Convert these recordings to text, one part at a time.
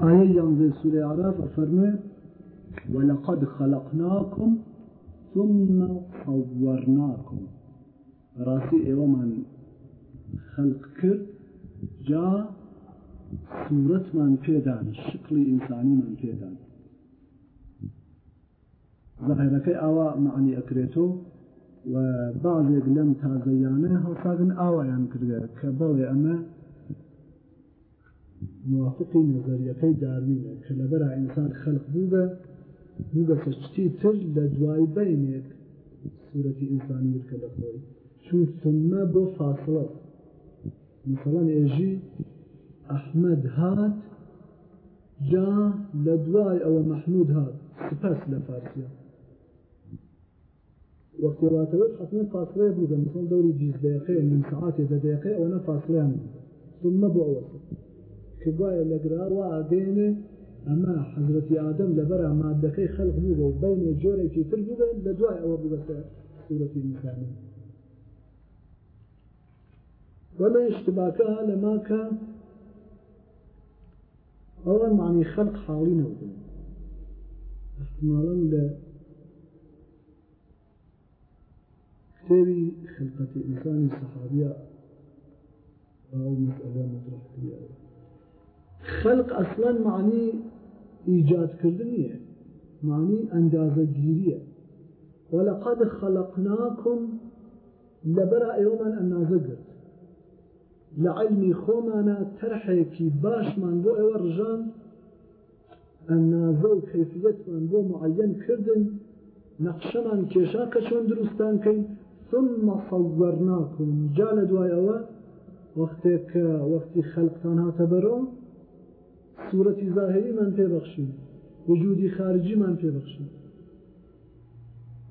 آية ينزل سورة عرب أفرمي ولقد خلقناكم ثم صورناكم راسي ايوه من خلق كرد جا صورت من پیدان شکل انسانی من پیدان زەهرەکەی ئاوا معنی ئەکرێتەوە و بازێک لەم تازەیانە هەڵساگن ئاوایان کردە کە بەڵێ ئەمە موافقی نظریەکەی داروینە کە لەبەر ئینسان خەلق بوو بە بوو بە سەچتی تر لە دوای بینێک سوورەتی ئینسانی کە لە خۆی چون سمە بۆ فاصلە مثلەن ئێژی ئەحمد هات جا لە دوای ئەوە مەحمود هات سپەس لە فارسیە وقتی واتەوەش حتما فاصله بووە مثل دەوری جیزدەقێ نیم سعاتی دەدەقێ ئەوە فاصلیان ثم بۆ ئەوە کە گوایە لەگراوە ئاگەێنێ ئەمە حەزرەتی ئادەم لەبەر مادەکەی خەلق بوو بۆ بینێ جۆرێکی تر بوو لە دوای ئەوە ببەسە سوورەتی میسانی وەمە اشتباکە لەما کە ئەوە معنی خەلق حاڵی نەبوو احتمالا لە كتابي خلقة إنسان الصحابية أو مسألة مطرح خلق أصلا معني إيجاد كردنية معني أندازة جيرية ولقد خلقناكم لبرا يوما أندازة قرد لعلمي خومانا ترحيكي باش من بو إورجان ئەنازە و کەفیەتمان بۆ معەن کردن نەخشەمان کێشا کە چۆن دروستان کەین ثم صورناكم جالد لدواي أوى وقتك وقت خلقتان تبرو صورة ظاهري من تبخشي وجودي خارجي من تبخشي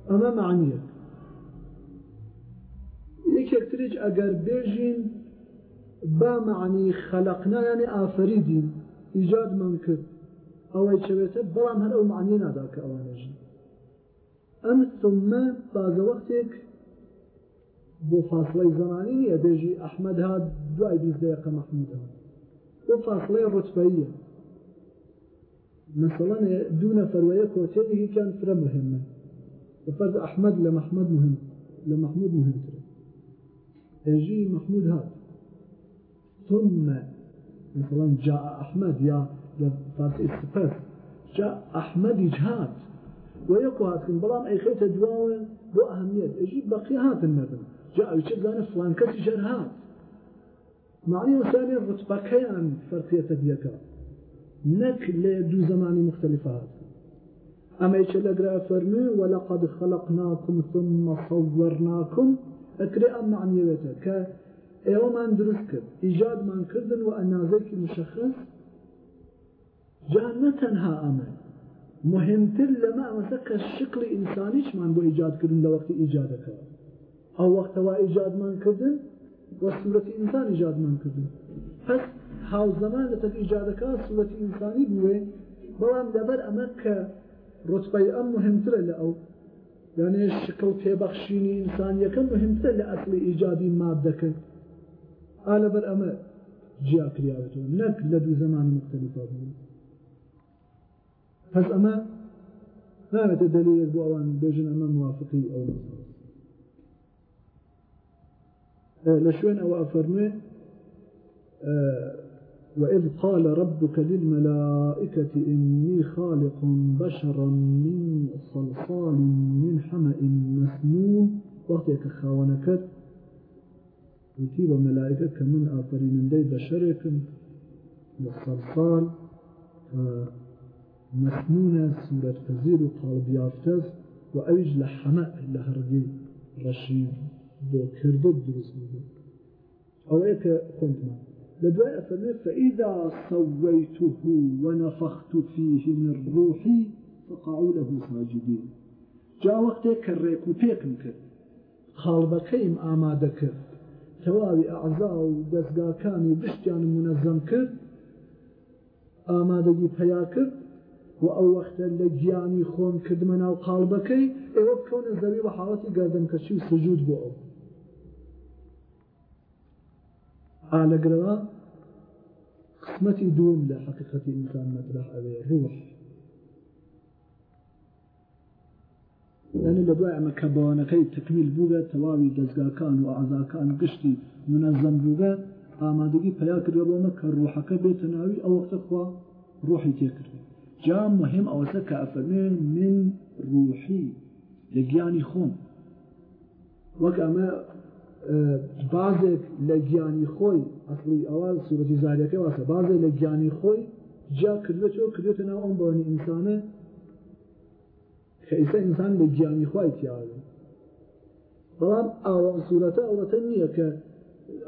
أما معنيك یەکێکترج اگر بێژین با معنی خەلقنایانی ئافریدین ئیجاد من کرد ئەوەی چوێتە بەڵام او معنيه معنی او ام ثم بعض وقتك بو بۆ فاصلەی زمانی نیە بێژی ئەحمەد هاات دوای بیزدەیەقە مەحمودەوە بۆ فاصلەی ڕتبەیە مثلەن دوو نەفەرەیە کۆچێکی کان فرە مهمە بەفەرز ئەحمەد لە مححمد مهم لە مهم مهمتر هێژی مححمود ها ثم مثلا جاء أحمد يا لفات استفاف جاء أحمد إجهاد ويقوى هاتكن بلان أي خيطة دواوة بو أهمية أجيب بقي هات النبن جاء لنا فلان كسي جرهات معنی وسانی رتبەکەیان فەرقیەتە دیەکە نەک لێ دوو زمانی مختلفات لك رأي فرمي ولقد خلقناكم ثم صورناكم أم معني معنیەوێتە کە من دروسك إيجاد من كردن و ئەنازەیەکی مشخص جا نەتەنها ئەمە مهمتر لما ئەمەسە کە شکلی ئینسانیشمان بۆ إيجاد كردن لوقت إيجادك ئەو وەختەوە ئیجادمان کردن وە سوورەتی ئینسان ئیجادمان کردن پس هاوزەمان لە تەک ئیجادەکە سوورەتی ئینسانی بوێ بەڵام لەبەر ئەمە کە ڕتبەی ئەم مهمترە لە ئەو یانێ شکڵ پێبەخشینی ئینسان یەکەم مهمتر لە ئەسلی ئیجادی ماد دەکرد ئا لەبەر ئەمە جیاکریاوێتەوە نەک لە دوو زمانی مختلفا بوون پس ئەمە نامێتە دەلەیەک بۆ ئەوان بێژن ئەمە موافقی ئەو مەسەوە لشوين أو أفرمي آه، وإذ قال ربك للملائكة إني خالق بشرا من صلصال من حمأ مسنون وقتك خاونكت وتيب ملائكة من آفرين دي بشرك للصلصال آه، مسنونة سورة كزير قال يافتز وأيج لحمأ لهرقي رشيد بۆ کردە دروست بوو ئەوەیە کە خوندمان لە دوای ئەفەرمێت فەئیدا سەوەیته وەنەفەخت فیه من ڕوحی فقعوا له ساجدین جا وەختێک کە ڕێک و پێکم کرد خاڵبەکەیم ئامادە کرد تەواوی ئەعزا و دەستگاکانی بشتیان منەزەم کرد ئامادەگی پیا کرد و ئەو وەختە لە گیانی خۆم کردمە ناو قاڵبەکەی ئێوە بکەونە زەوی بە حاڵەتی گەردەمکەشی و سجود بۆ ئەو ئالەگرەوە قسمەتی دوم لە حقیقەتی ئینسان مەدرە ئەوێ ڕوح یعنی لە دوای ئەمە کە بەوانەکەی تکمیل بووگە تەواوی دەستگاکان و ئازاکان گشتی منەزەم بووگە ئامادەگی پیا کردەوەمە کە ڕوحەکە بێتە ناوی ئەوەختەخوا ڕۆحی تێکردن جا مهم ئەوەسە کە ئەفەرمێ من ڕوحی لە گیانی خۆم وەک ئەمە بازێک لە گیانی خۆی ئەسڵی ئەوان سوورەتی زاریەکە واسە بازێ لە گیانی خۆی جا کردێتەوە کردێتە ناو ئەم بۆنی ئینسانە خیسە ئینسان لە گیانی خی تیاێ بەڵام ئاوا سوورەتە ئەوەتە نییە کە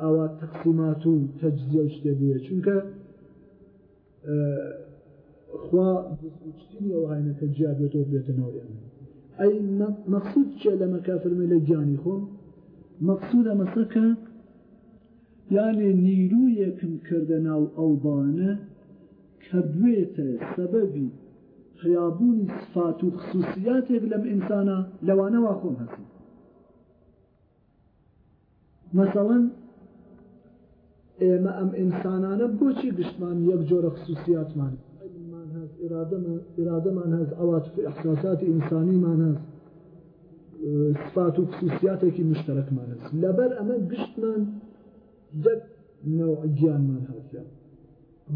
ئاوا تەقسیمات و تەجزیە شتێ بووە چونکە خوا ئەوە هاینەکە جیابێتەوە بێتە ناو ئێمە ئەی مەخصود چێ لە مەکافرمە لە گیانی خۆم مەقصودە مەسەکە یانێ نیرویەکم کردە ناو ئەوبانە کە بێتە سەبەبی خیابوونی سفات و خصوصیاتێک لەم ئینسانە لەوانەوە خۆم هەسی مەسەڵەن ئێمە ئەم ئینسانانە بۆچی گشتمان یەک جۆرە خصوصیاتمان ئێرادەمان هەز ئەوات احساساتی ئینسانیمان هەست سپات و خصوصیاتێکی مشتەرەکمانست لەبەر ئەمە گشتمان یەک نەوە گیانمان هاتیان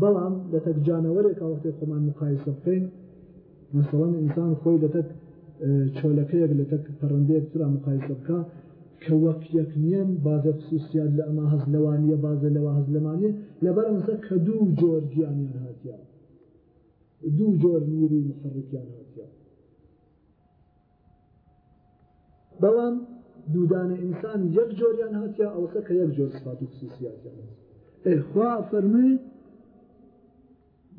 بەڵام لە تەکجانەوەرێکا وەختی خۆمان مقایسە بکەین مەسەڵەن ئینسان خۆی لە تەک چۆلەکەیەک لە تەک پەڕندەیەک ترا مقایسە بکە کە وەک یەک نیەن بازە خصوصیات لە ئەمە هەز لەوانیە بازە لەوە هەز لەمانە لەبەر ئەمسە کە دوو جۆر گیانیان هاتیان دوو جۆر نیروی مسەڕکیان هاتیان بەڵام دوودانە ئینسان یەک جۆریان هاتیا ئەوسە کە یەک جۆر سفات و خصوصیاتیان خوا فەرمێ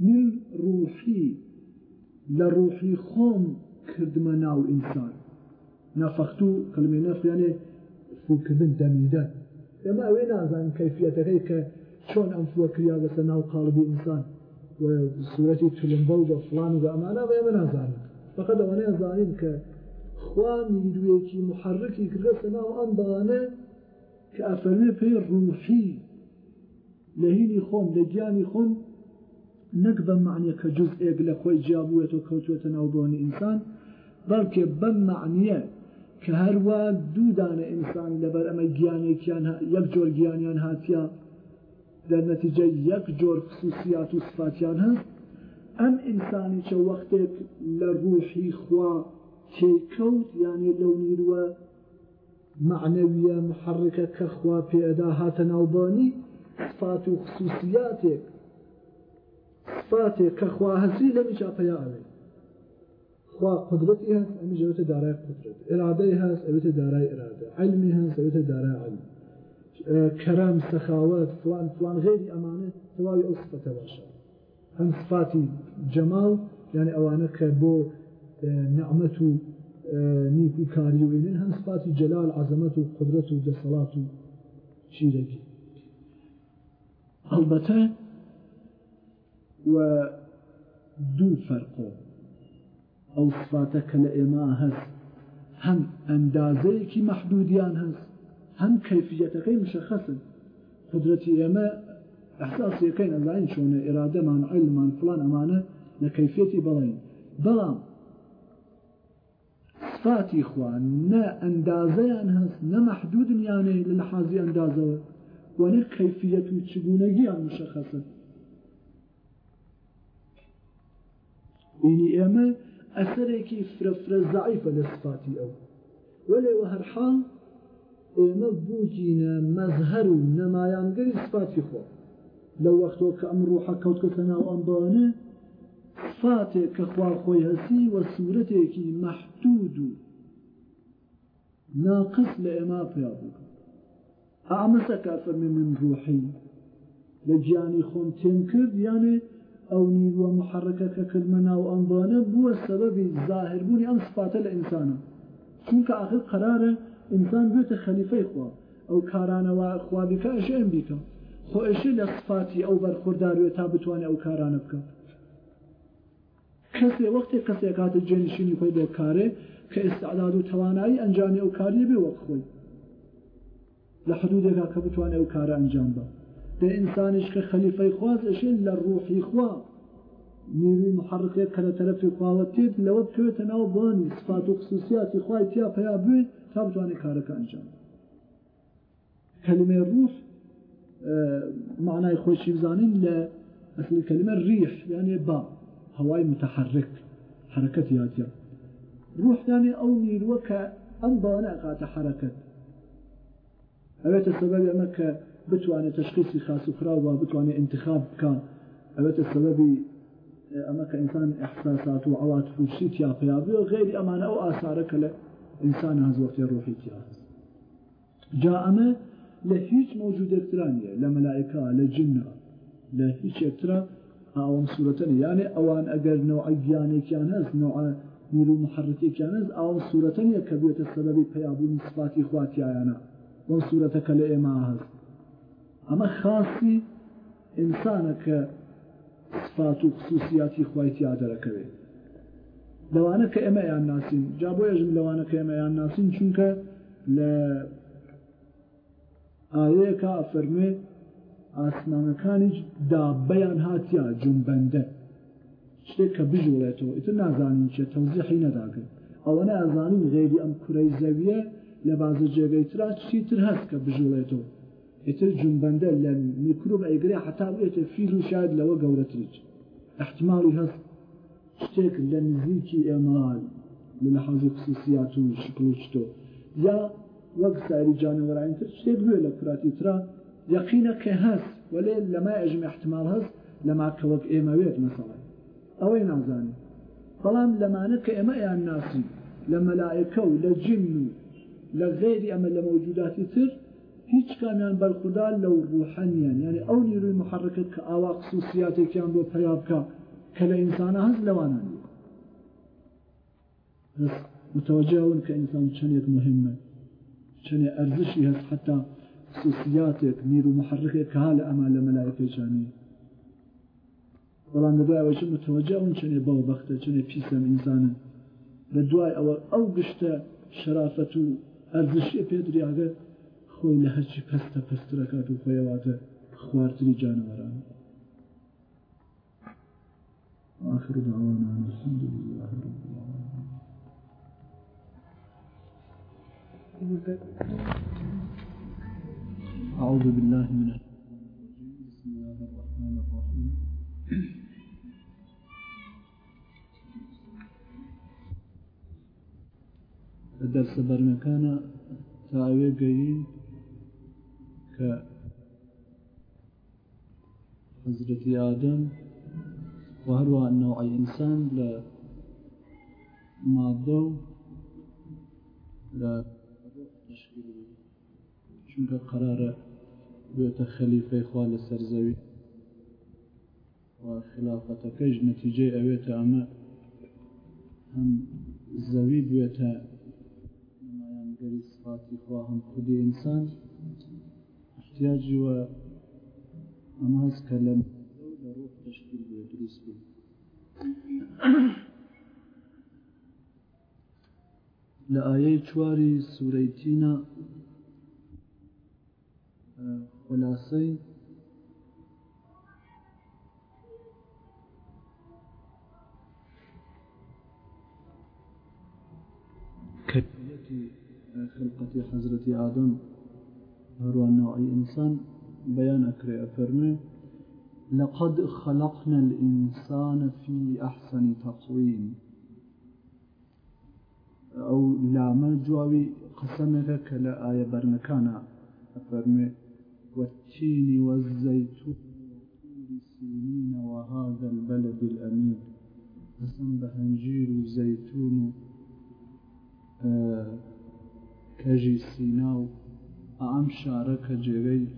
من ڕوحی لە ڕوحی خۆم کردمە ناو ئینسان نەفەخت و کلمێ نەفیانێ فوکردن دەمیدەن ئێمە ئەوێ نازان کەفیەتەکەی کە چۆن ئەم فوەکریا لەسەر ناو قاڵبی ئینسان سوەتی تلمبە و بە فلان و بە ئەمانە ئێمە نازانین فقط ئەوانەیە زانین کە خوا نیرویەکی محرکی کردەسە ناو ئەم باانە کە ئەفەرمێ پێی ڕوحی لە هینی خۆم لە گیانی خۆم نەک بە معنیە کە جز ئێک لە خۆی جیابووێتەوە کەوتوێتە ناوبوونی ئینسان بەڵکێ بەم معنیە کە هەروە دوودانە ئینسان لەبەر ئەمە گیانێکیان یەک جۆر گیانیان هاتیە در نتیجە یەک جۆر خصوصیات و سفاتیان هەست ئەم ئینسانی چە وەختێک لە ڕوحی خوا تێکەوت یانێ لەو نیروە معنەویە محڕەکە کەخوا پێدا هاتە ناوبانی سفات و خصوصیاتێک سفاتێک کەخوا هەسی لەمی چاپەیاێ خوا قدرەتی هەست ئەمی ژەوێتە دارای قدرت ئێرادەی هەست ئەوێتە دارای ئێرادە علمی هەست ئەوێتە دارای علم کەرام سەخاوەت فلان فلان غێری ئەمانە تەواوی ئەو سفەتە باشە هەم سفاتی جەماڵ یعنی ئەوانە کە بۆ نعمته و كاريو آه، کاری هم صفات جلال عظمته قدرته قدرت و جسلات و شیرکی البته و دو او صفاته کل ایما هم أندازيك محدوديان محدودیان هم کیفیت کی مشخصه قدرتی ایما احساس الله إن شونه اراده من علم من فلان امانه لكيفيتي بلين بلان سفاتی خوا نە ئەندازەیان هەست نەمەحدودنیانەی لە لەحازی ئەندازەوە وەنە کەفیەت و چگونەگییان مشەخەسە بینی ئێمە ئەسەرێکی فرەفرە زعیفە لە سفاتی ئەو وەلێوە هەرحاڵ ئێمە بووکینە مەزهر و نەمایانگەری سفاتی خۆ لەو وەختۆ کە ئەم ڕوحە کەوتکە تەناو ئەمبانە ساتێک کە خوار خۆی هەسی وە سوورەتێکی مەحدود و ناقص لە ئێمە پیا بوو ئامەسە کافەرمێ من ڕوحی لە گیانی خۆم تێم کرد یانێ ئەو نیروە محەرەکە کە کردمە ناو ئەمبانە بووە سەبەبی زاهربوونی ئەم سپاتە لە ئینسانە چونکە ئاخر قرارە ئینسان بێتە خەلیفەی خوا ئەو کارانەوە خوابیکە ئەش ئەم بیکە خۆ ئەشی لە سفاتی ئەو بەرخورداروێت تا بتوانێت ئەو کارانە بکەن کەسێ وەختی کەسێک کاتە جێنشینی خۆی بۆ کارێ کە ئێستاعداد و توانایی ئەنجامی ئەو کاریە بێ وەک خۆی لە حدودێکا کە بتوانێت ئەو کارە ئەنجام بە دە ئینسانیش کە خەلیفەی خوازەشێ لە ڕوحی خوا نیروی محڕقێت کە لە تەرەفی خواوەتێت لەوە بکوێتە ناو بۆنی سفات و خصوصیاتی خوای تیا پیا بێت تا بتوانێت کارەکە ئەنجام کەلمێ ڕوح معنای خۆشی بزانین لە ئەسلی کەلمە ریح یانێ با هواي متحرك حركة زياتية روح ثاني أو نيروك أنبانا قات حركة أبيت السبب أمك بتواني تشخيصي خاص أخرى وبتواني انتخاب كان أبيت السبب أمك إنسان إحساسات وعواطف وشيت يا تيابي وغير أمانة أو آثارك لإنسان هذا وقت روحي تيابي جاء أمه لهيج موجود اكترانية لملائكة لجنة لهيج اكترانية ئاوام سوورەتەن یانێ ئەوان ئەگەر نەوعی گیانێکیان هەست نەوە نیر و محڕەتێکیان هەست ئاوام سوورەتەنە کە بێتە سەبەبی پیابوونی سپاتی خواتیایانە بۆم سوورەتەکە لە ئێمە هەست ئەمە خاصی ئینسانە کە سپات و خصوصیاتی خوایتیا دەرەکەوێت لەوانە کە ئێمە یان ناسین جا بۆیەژم لەوانە کە ئێمە یان ناسین چونکە لە ئاەیەکە فەرمێت ئاسمانەکانیش دابەیان هاتیا جنبەندە شتێک کە بژوڵێتەوە ئیتر نازانین چێ تەوزیحی نەداگرن ئەوە نازانین غێری ئەم کورەی زەویە لە بازە جێگەی تررا چیتر هەست کە بژوڵێتەوە ئیتر جنبەندە لە میکروب ئەیگرێ حتا بێتە فیل و شاید لەوە گەورەتریچ احتمالی هەست شتێک لە نزیکی ئێمال لە لە حەزی خصوصیات و شکلوچتۆ یا وەک ساری جانەوەراینتر شتێک گوێ لە کراتی تررا یقینە کە هەست وەێ لەما ئەژم احتمال هەست لەما کەوەک ئێمەوێت مەسەڵێ ئەوەی نازانێ بەڵام لەمانە کە ئێمە یان ناسی لە مەلایەکە و لە جن و لە غێری ئەمە لە مەوجوداتی تر هیچ کامیان بەرخدا لەو ڕوحەنیان یعنی ئەو نیروی محڕەکەت کە ئاوا قسوسیاتێکیان بۆ پیا بکە کە لە ئینسانە هەست لەوانانی متوجهون کە ئینسان چنێک مهمە چنێ ئەرزشی هەست حتا خصوصیاتێک نیر و محرکێک کە لە ئەما لە مەلایەکەجانانی بەڵام دەبای ئەوەش متوەجە اون چنێ باو بەختە چنێ پیسە ئینسانن بە دوای ئەوە ئەو گشتە شرافەت و ئەرزشی پێدریاگە خۆی لە هەرچی پەستە پسترەکات و خۆیەواتە خواردنی جانوەران آخر دعوانا الحمد لله رب العالمين أعوذ بالله من الرجيم بسم الله الرحمن الرحيم درس بەرنەکانە تاوێ گەین کە حەزرەتی ئادەم و هەروە نەوعی ئینسان لە مادە و لە چونکە بيت خليفة خوا السرزوي وخلافة كج نتيجة ئەوێتە أما هم زەوی بيت نمایانگەری سفاتی صفات هەم خدي إنسان احتياج و أما هەست کە تشكيل لە ڕۆح لآية شواري سوريتينا خلاصەی كيفية خلقة حضرة آدم هو نوع إنسان بيان أكري أفرمي لقد خلقنا الإنسان في أحسن تقويم أو لا ما جوابي کە لە ئاە آية بەرنەکانە افرمي والتين والزيتون وطول سينين وهذا البلد الأمين حسن بهنجير زيتون آه، كجي سيناو أعم شارك جيغي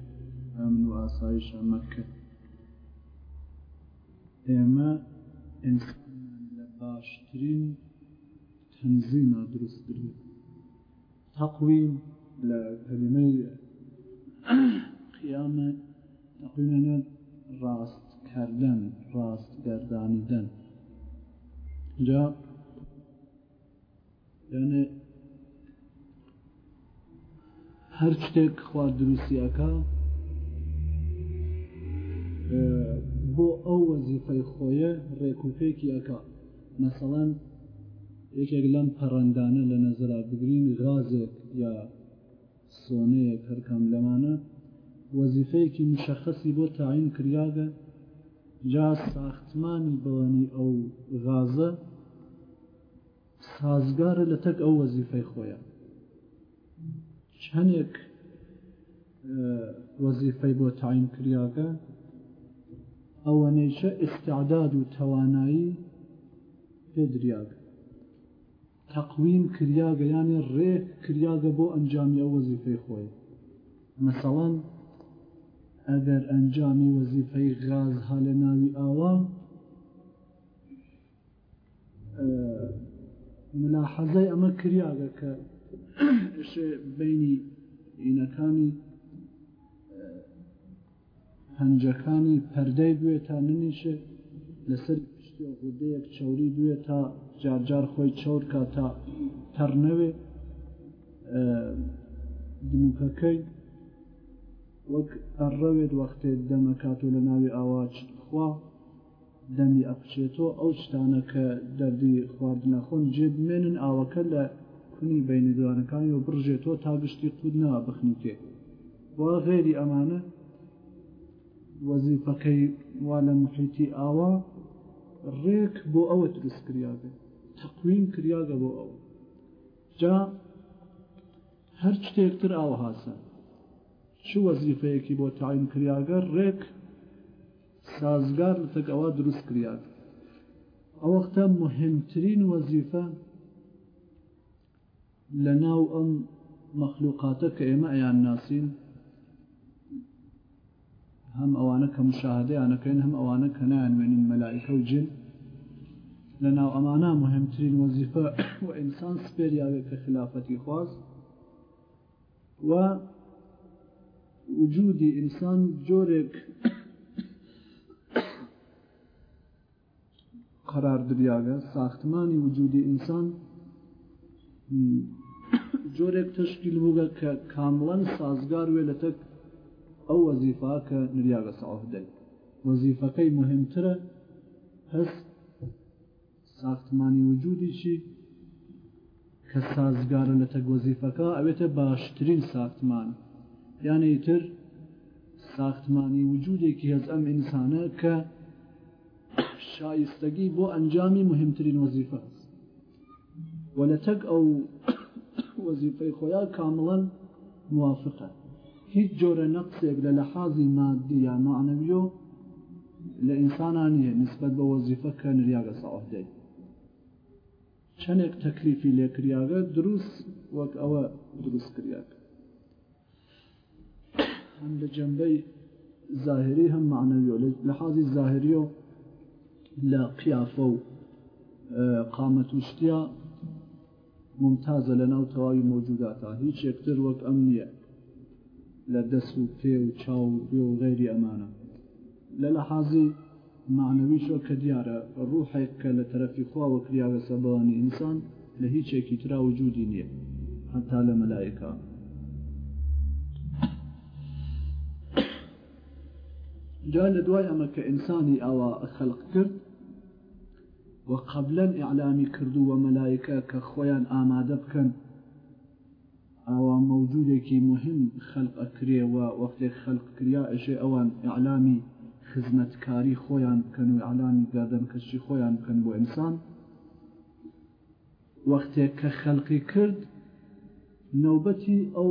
أمن وأصايش مكة إما إنسان لباشترين تنظيم درست تقويم لكلمة قیامە تەقوینە ڕاستکردن ڕاست گەردانیدن جا یعنی هەر شتێک خوا دروستیەکە بۆ ئەو وەزیفەی خۆیە ڕێکوپێکی ئەکا مەسەڵەن یەکێک لەم پەڕەندانە لە نەزرا بگرین غازێک یا سۆنەیەک هەرکەم لەمانە وەزیفەیەکی مشەخصی بۆ تاین کریاگە جا ساختمانی بەوانی ئەو غازە سازگارە لە تەک ئەو وەزیفەی خۆیان چەندێک وەزیفەی بۆ تاین کریاگە ئەوەنەیشە ئستعداد و توانایی پێدریاگە تەقویم کریاگە یانێ ڕێک کریاگە بۆ ئەنجامی ئەو وەزیفەی خۆی مەسەڵەن ئەگەر ئەنجامی وەزیفەی غاز ها لە ناوی ئاوا ملاحەزای ئەمە کریاگە کە بینی ئینەکانی هەنجەکانی پەردەی دوێت تا ننیشە لەسەر پشتی غودەیەک چوری دوێ تا جارجار خۆی چورکە تا تەر نەوێ دموکەکەی وەک ئەڕەوێت وەختێ دەمەکات و لە ناوی ئاواجخوا دەمی ئەپچێتەوە ئەو شتانە کە دەردی خواردنەخۆن جێبمێنن ئاوەکە لە کونی بینی دوانەکانی و بڕژێتەوە تا گشتی قود نەوە بخنیتێ وا غێری ئەمانە وەزیفەکەی وا لە محیتی ئاوا ڕێک بۆ ئەوە دروست کریاگە تەقویم کریاگە بۆ ئەوە جا هەر شتێکتر ئاوە هاسە شو چه وەزیفەیەکی بۆ تایم کریاگەر ڕێک سازگار لە اوا دروست کریاد ئەوەختە مهمترین وەزیفە لە ناو ئەم مەخلوقاتە کە ئێمە ئەیان ناسین هەم ئەوانە کە مشاهدەیانەکەین هەم ئەوانە کە نایانوێنین مەلایکە و جن لە ناو ئەمانە مهمترین وەزیفە و ئینسان سپێریاوێت کە خلافەتی خواست و وجودی ئینسان جۆرێک قرار دریاگە ساختمانی وجودی ئینسان جۆرێک تشکیل بووگە کە کامڵەن سازگار وێ لە تەک ئەو وەزیفا کە نریاگە ساافدەیت وەزیفەکەی مهمترە هەست ساختمانی وجودیشی کە سازگارە لە تەگوەزیفەکە ئەوێتە باشترین ساختمانە یانەی تر ساختمانی وجودێکی هەز ئەم ئینسانە کە شایستگی بۆ ئەنجامی مهمترین وەزیفە هەست و لە تەک ئەو وەزیفەی خۆیان کامڵەن موافقە هیچ جۆرە نەقسێک لە لە حازی مادی یا معنەویۆ لە ئینسانان نیە نسبت بە وەزیفە کە نریاگە ساڵدەی چەندێک تەکلیفی لێکریاگە دروست وەک ئەوە دروست کریاکە هم لجنبه ظاهري هم معنوي لحاظ الظاهري لا قيافه اه، قامت وشتيا ممتازة لنا وتواوي موجوداتها هيتش يكتر وك أمنية لدس وفي وشاو غير أمانة للحاظي معنوي شو كديارة روحك لترفي خوا وكريا وسباني إنسان لهيتش يكترا وجودي نية حتى لملائكة جا لە دوای ئەمە کە ئینسانی ئەوە خەلق کرد و قبلەن ئیعلامی کردو و مەلایکە کە خۆیان ئامادە بکەن ئەوە مەوجودێکی مهم خەلق ئەکرێەوە وەختێک خەلقکریا ئەژێ ئەوان ئیعلامی خزمەتکاری خۆیان بکەن و ئالامی گادەمکەشی خۆیان بکەن بۆ ئینسان وەختێک کە خەلقی کرد نەوبەتی ئەو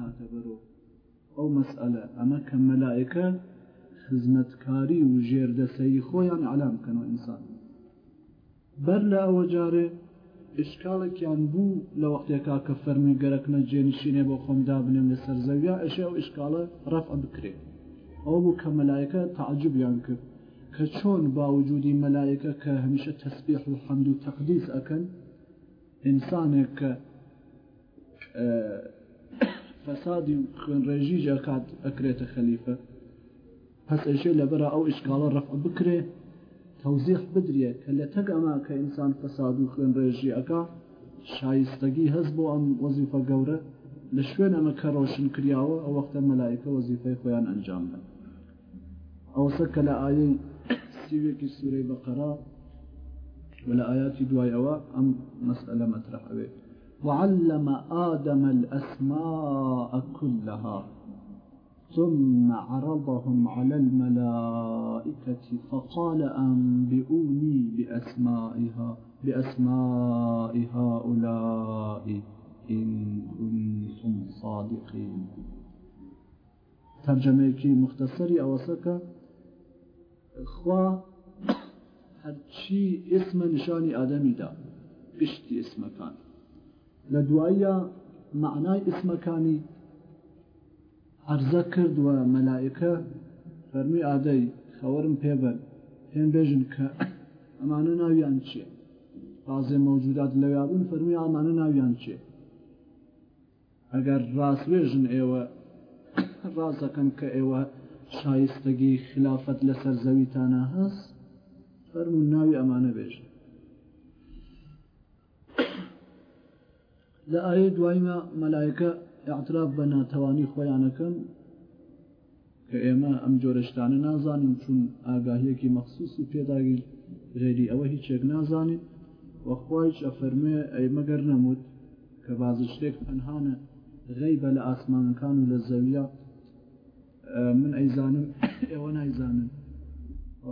هاتە بەرەوە ئەو مەسئلە ئەمە کە مەلایەکە خزمەتکاری و ژێردەسەی خۆیان علام بکەنەوە ئینسان بەر لە ئەوە جارێ ئشکالێکیان بوو لە وەختێکا کە فەرمی گەرەکنە جێنشینێ بۆ خۆمدا بنێم لە سەرزەویا ئەشێ و ئشکالە ڕەفە بکرێت ئەو بوو کە مەلایەکە تعجبیان کرد کە چۆن باوجودی مەلایەکە کە هەمیشە تەسبیح و حەمد و تەقدیس ئەەکەن ئینسانێک کە فەسادی و خوێنڕێژی جاکات ئەکرێتە خەلیفە پس ئەشێ لەبەر ئەو ئیشکالە ڕەف بکرێ تەوزیح بدرێ کە لە تەک ئەما کە ئینسان فەساد و خوێنڕێژی ئەکا شایستگی هەز بۆ ئەم وەزیفە گەورە لە شوێن ئەمە کە ڕۆشن کراوە ئەو وەختە مەلایکە وەزیفەی خۆیان ئەنجام بن ئەوسە کە لە ئاەی سیوێکی سوورەی بەقەرا لە ئاياتی دوایەوە ئەم مەسئلە مەترحەوێت وعلم آدم الأسماء كلها ثم عرضهم على الملائكة فقال أنبئوني بأسمائها بأسماء هؤلاء إن كنتم صادقين ترجمەیەکی إخوة ئەوەسەکە خوا هەرچی ئسمە نیشانی ئادەمیدا پشتی اسمكان لە دواییە معنای ئسمەکانی عرزە کردووە مەلایەکە فەرمی ئادەی خەوەرم پێبەر پێم بێژن کە ئەمانە ناویان چیە بازێ مەوجودات لەویابوون فەرمی ئامانە ناویان چێ ئەگەر ڕاستێژن ئێوە ڕاستەکەم کە ئێوە شایستگی خلافەت لەسەر زەویتانە هەست فەرمون ناوی ئەمانە بێژن لە ئاەیە دوایمە مەلایەکە ئاعتراف بە ناتەوانی خۆیانەکەن کە ئێمە ئەم جۆرەشتانە نازانین چون ئاگاهیەکی مەخصوصی پێداگیر غێری ئەوە هیچ چێک نازانین وەخوایش ئەفەرمێ ئەی مەگەر نەموت کە باز شتێک پەنهانە غەیبە لە ئاسمانەکان و لە زەویە من ئەیزانم ئێوە نایزانن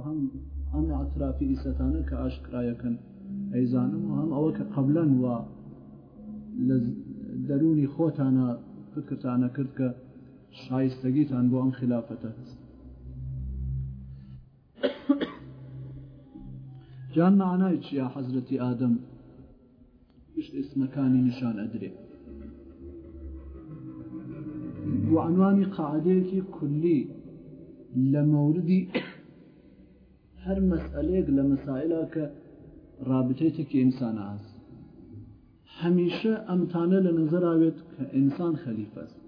هەم ئەم ئاطرافی ئیسەتانە کە ئاشکرایەکەن ئەیزانم و هەم ئەوە کە قبلەن وە لە دەرونی خۆتانە فکرتانە کرد کە شایستەگیتان بۆ ئەم خلافەتە هەست جان معنای چیا حەزرەتی ئادەم پشت ئسمەکانی نیشان ئەدرێ وعنوانی قاعدەیەکی کولی لە مەوردی هەر مەسئلەیەک لە مەسائلە کە رابطەی تێکی ئینسانە هەست هەمیشە ئەمتانە لە نظرراوێت کە ئینسان خەلیفەست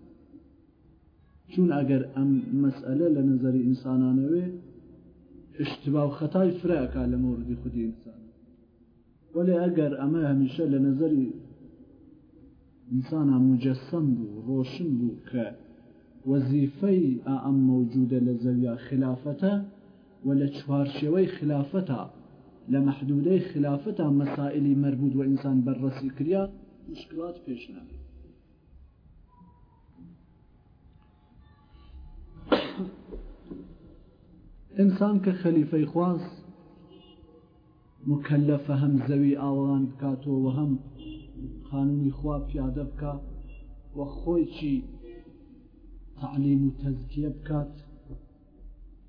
چون ئەگەر ئەم مەسئلە لە نظری ئینسانانەوێ اشتبا و خەتای فرەکە لە موردی خودی ئینسان وەێ ئەگەر ئەمە هەمیشە لە نظری ئینسانە مجەسم بوو ڕۆشن بوو کە وەزیفەی ئەم مەوجودە لە زەویا خلافەتە و لە چوارشێوەی خلافەتە لە محدودەی خلافتا مەسائلی مربوط و ئینسان بەرڕەسی کریا مشکلات پێش نابێت ئینسان کە خەلیفەی خواست مکەلفە هەم زەوی ئاوان بکاتەوە هەم قانونی خوا پیادە بکە و خۆی چی تعلیم و تەزکیە بکات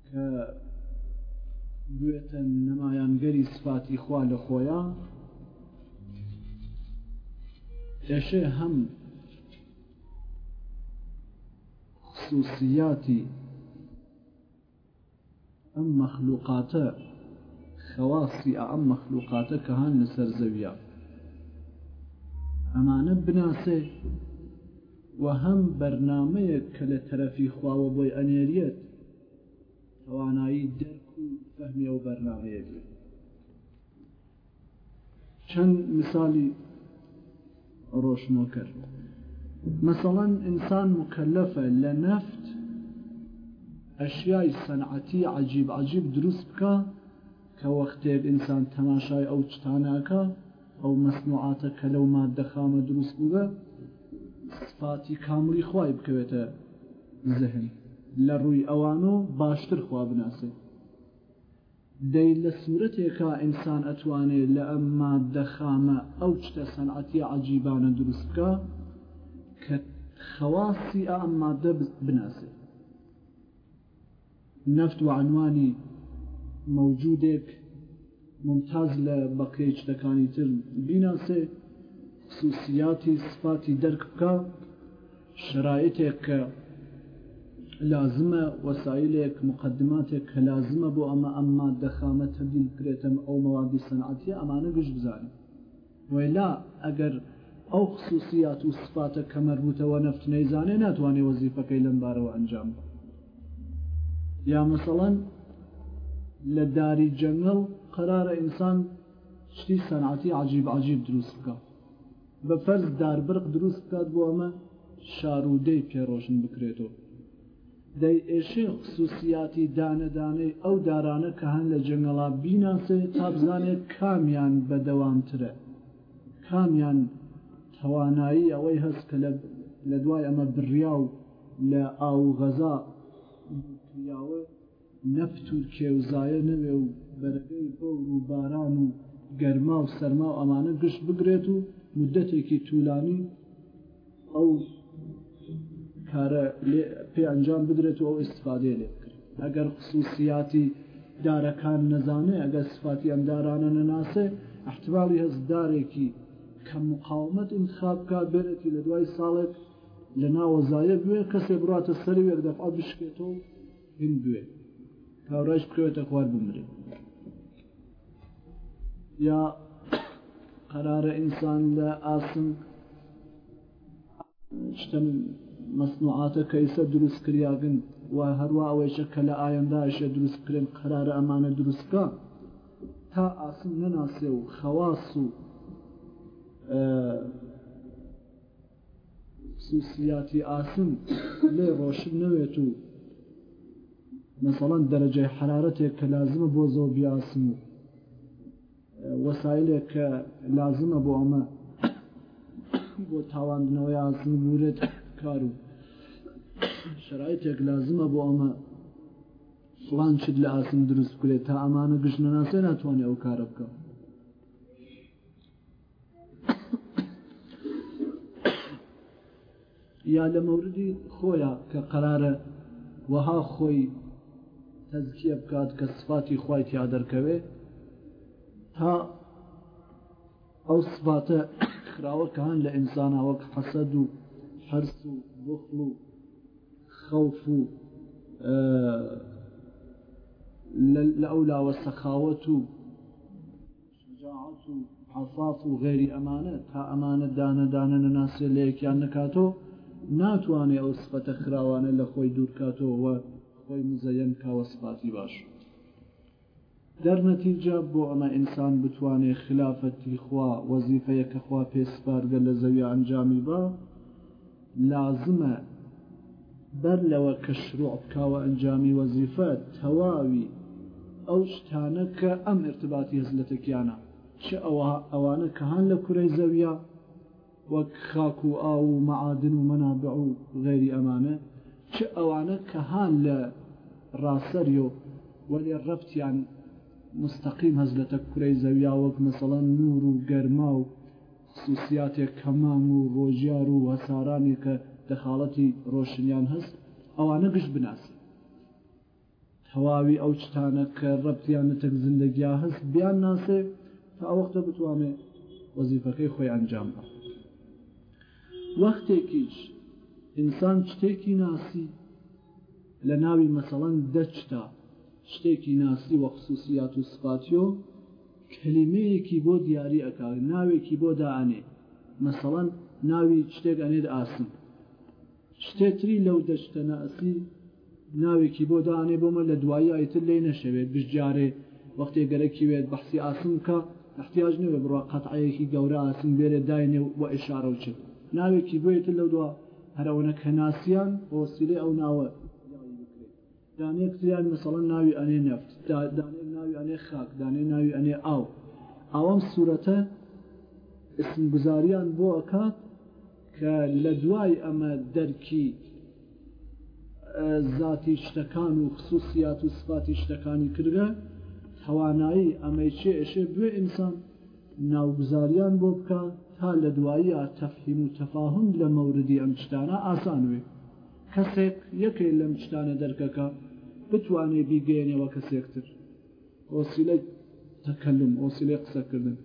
کە بێتە نەمایانگەری سپاتی خوا لە خۆیان ئێشێ هەم خصوصیاتی ئەم مەخلوقاتە خەواسی ئەم مەخلوقاتە کە هەن لەسەر زەویە ئەمانە بناسێ و هەم بەرنمەیەک کە لە تەرەفی خواوە بۆی ئەنێریەت توانایی دە فەرمی ئەو بەرنامەیە بێ چەند مثالی ڕۆشنۆ کرد مثلا ئینسان مکەلەفە لە نەفت ئەشیای سەنعەتی عجیب عجیب دروست بکە کە وەختێک ئینسان تەماشای ئەو چتاناکە ئەو مەسنوعاتە کە لەو مادە خامە دروست بووە سفاتی کامری خوای بکەوێتە زەهن لە ڕووی ئەوان و باشتر خوا بناسێت دەی لە سورەتێکا ئینسان ئەتوانێت لە ئەم مادە خامە ئەو شتە سەنعەتی عجیبانە دروست بکە کە خەواسی ئەم مادە بناسێت نەفت و عنوانی مەوجودێک ممتاز لە بەقیە شتەکانی تر بیناسێ خصوصیاتی سپاتی دەرک بکە شرایطێک کە لازمە وەسایلێک مقدماتێک کە لازمە بۆ ئەمە ئەمما دەخامە تبدیل کرێتم ئەو مەوادی سەنعاتی ئەمانە گشت بزانین ولا ئەگەر ئەو خصوصیات و سپاتە کە مەربوتەوە نەفت نەیزانێ ناتوانێ وەزیفەکەی لەم بارەوە ئەنجام یا مەسەڵەن لە داری جەنگڵ قرارە ئینسان شتی سەنعاتی عجیب عجیب دروست بکە بە فەرز داربرق دروست بکات بۆ ئەمە شارودەی پێڕۆشن بکرێتەوە دەی ئێشێ خصوسیاتی دانەدانەی ئەو دارانە کە هەن لە جەنگەڵا بیناسێ تا بزانێت کامیان بەدەوامترە کامیان توانایی ئەوەی هەست کە لە دوای ئەمە بڕیا و لە ئاوغەزا پیاوە نەفت و کێوزایە نەوێ و بەرەگەی بۆ ڕووباران و گەرما و سەرما و ئەمانە گشت بگرێت و مدەتێکی توولانی ئەو کارە پێ ئەنجام بدرێت و ئەو استفادێ لێ بکرێت ئەگەر خصوصیاتی دارەکان نەزانێ ئەگەر سفاتی ئەم دارانە نەناسێ احتمالی هەزدارێکی کە مقاومەت انتخابکە بێرەتی لە دوای ساڵێک لە ناوەزایە بێ کەسێک بڕاتە سەری وێک دەفعات بشکێتەوە هین بێ تاڕێژ بکەوێتە خوار بمرێ یا قرارە ئینسان لە ئاسم شتم مەسنوعاتە کەیسە دروست کریاگن و هەروە ئەوەیشە کە لە ئاینداش دروستکردن قرارە ئەمانە دروستکە تا ئاسم نەناسێ و خەواس و سوسیاتی ئاسم لێ ڕۆشن نەوێت و مثلان دەرەجەی حرارەتێک کە لازمە بۆ زۆر بیاسم و وەسایلێک کە لازمە بۆ ئەمە بۆ تاواندنەوەی ئاسم بورێت کار و شرایطێک لازمە بۆ ئەمە فڵان شت لە ئاسم دروست بکرێت تا ئەمانە گشتە ناسێ ناتوانێ ئەو کارە بکە یا لە مەوردی خۆیە کە قرارە وەها خۆی تەزکیە بکات کە سفاتی خی تیا دەرکەوێ تا ئەو سباتە خراوە کە هەن لە ئینسانە وەک حەسەد و حرس و بخل و خەوف و لە ئەو لاوە سەخاوەت و شجاعت و حفاف و غێری ئەمانە تا ئەمانە دانە دانە نەناسێ لە یەکیان نکاتۆ ناتوانێت ئەو سفەتە خراوانە لە خۆی دوورکاتەوە خۆی مزەەن کاوە سپاتی باش دەرنەتیجە بۆ ئەمە ئینسان بتوانێت خلافەتی خوا وەزیفەیە کە خوا پێسپارگە لە زەوی ئەنجامی بە لازمە بەر لەوە کە شروع بکاوە ئەنجامی وەزیفە تەواوی ئەو شتانە کە ئەم ارتباتی هزلەتەکیانە چه ئەوانە کە هەن لە کوورەی زەویە وەک خاک و ئا و مەعادن و مەنابع و غێری ئەمانە چه ئەوانە کە هاان لە ڕاستەری و وەێ ڕفتیان مستەقیم هەز لە تە کوورەی زەویا وەک مەسەڵەن نور و گەرما و خصوصیاتێک کەمام و ڕۆژیار و وەسارانی کە لە خاڵەتی ڕۆشنیان هەست ئەوانە گشت بناسی تەواوی ئەو چتانە کە ڕەتیانە تەک زندگیا هەست بیان ناسێ تا ئەوەختە بتوانێت وەزیفەکەی خۆی ئەنجام بە وەختێکیش ئینسان شتێکی ناسی لە ناوی مەسەڵەن دەچتا شتێکی ناسی وە خصوصیات و سپاتیۆ کلمەیەکی بۆ دیاری ئەک ناوێکی بۆ داانێ مەسەڵەن ناوی شتێک ئەنێت ئاسم شتێتری لەو دەشتەنە ئەسی ناوێکی بۆ داانێ بۆمە لە دوایی ئایتر لی نەشەوێت بژجارێ وەختێ گەرەکی وێت بەحسی ئاسم کە احتیاج نوێ بڕە قەتعەیەکی گەورە ئاسم بێرە داینێ و ئشارە و چێت ناوێکی بۆیێتە لەو دووە هەرەوەنە کەناسیان بۆسیلێ ئەو ناوە دانێک تریان مەسەڵەن ناوی ئەنێ نەفت دانێک ناوی ئەنێ خاک دانێ ناوی ئەنێ ئاو ئەوەم سوورەتە اسمگوزاریان بۆ ئەکات کە لە دوای ئەمە دەرکی زاتی شتەکان و خصوصیات و سپاتی شتەکانی کردگە توانایی ئەمەی چێ ئێشێ بێ ئینسان ناوگوزاریان بۆ بکە تا لە دوایی یا تەفهیم و تەفاهم لە مەوردی ئەم شتانە ئاسانوێ کەسێک یەکێ لەم شتانە دەرکەکە بتوانێ بیگەێنەوە کەسێکتر ئۆسیلە تەکەلم ئۆسیلە قسەکردن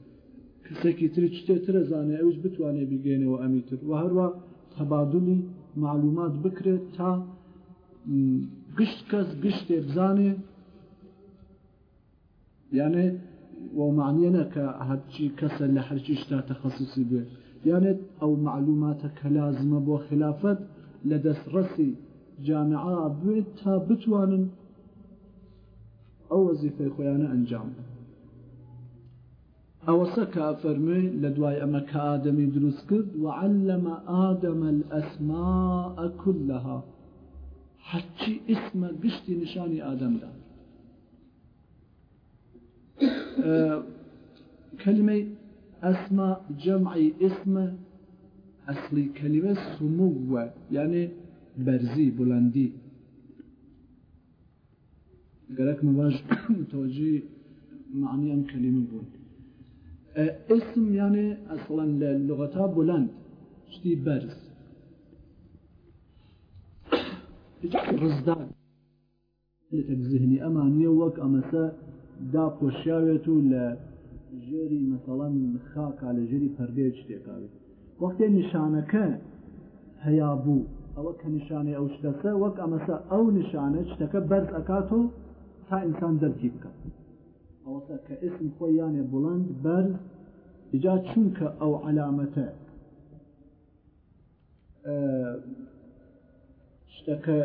کەسێکی تر چێترە زانێ ئەوش بتوانێت بگەێنەوە ئەمی تر و هەروە تەبادلی معلومات بکرێت تا گشت کەس گشتێ بزانێ یانێ ومعنیەنە کە هەرچی کەسە لە هەرچی شتا تەخصصی بێت یانێت ئەو معلوماتە کە لازمە بۆ خلافەت لە دەستڕسی جامعا بێت تا بتوانن او وظیفه خویانه انجام او کافەرمووی فرمی لدوای ئەمە کە ئادەمی دروست کرد وعلمە ئادەمە ئەسما ئەکول لەها حەچی ئسمە گشتی آدم دار کلمه أسماء جمع اسم اصلی کلمه سموه یعنی برزی بلندی gerek mübaş mütevcih معنی ام kelime بود اسم yani اصلا لغتا بلند شتی برز رزدان لتك ذهني امانيه وك امسا دا پوشاوێتو لە ژێری مەسەڵەن خاکە لە ژێری پەردەیە شتێکاوێت وەختێ نیشانەکە هەیە بوو ئەوە کە نیشانەی ئەو شتەسە وەک ئەمەسە ئەو نیشانە شتەکە بەرز ئەکات و تا ئینسان دەرکی بکە ئەوەسە کە ئسم خۆیانێ بڵند بەرز ئجا چونکە ئەو علامەتە شتەکە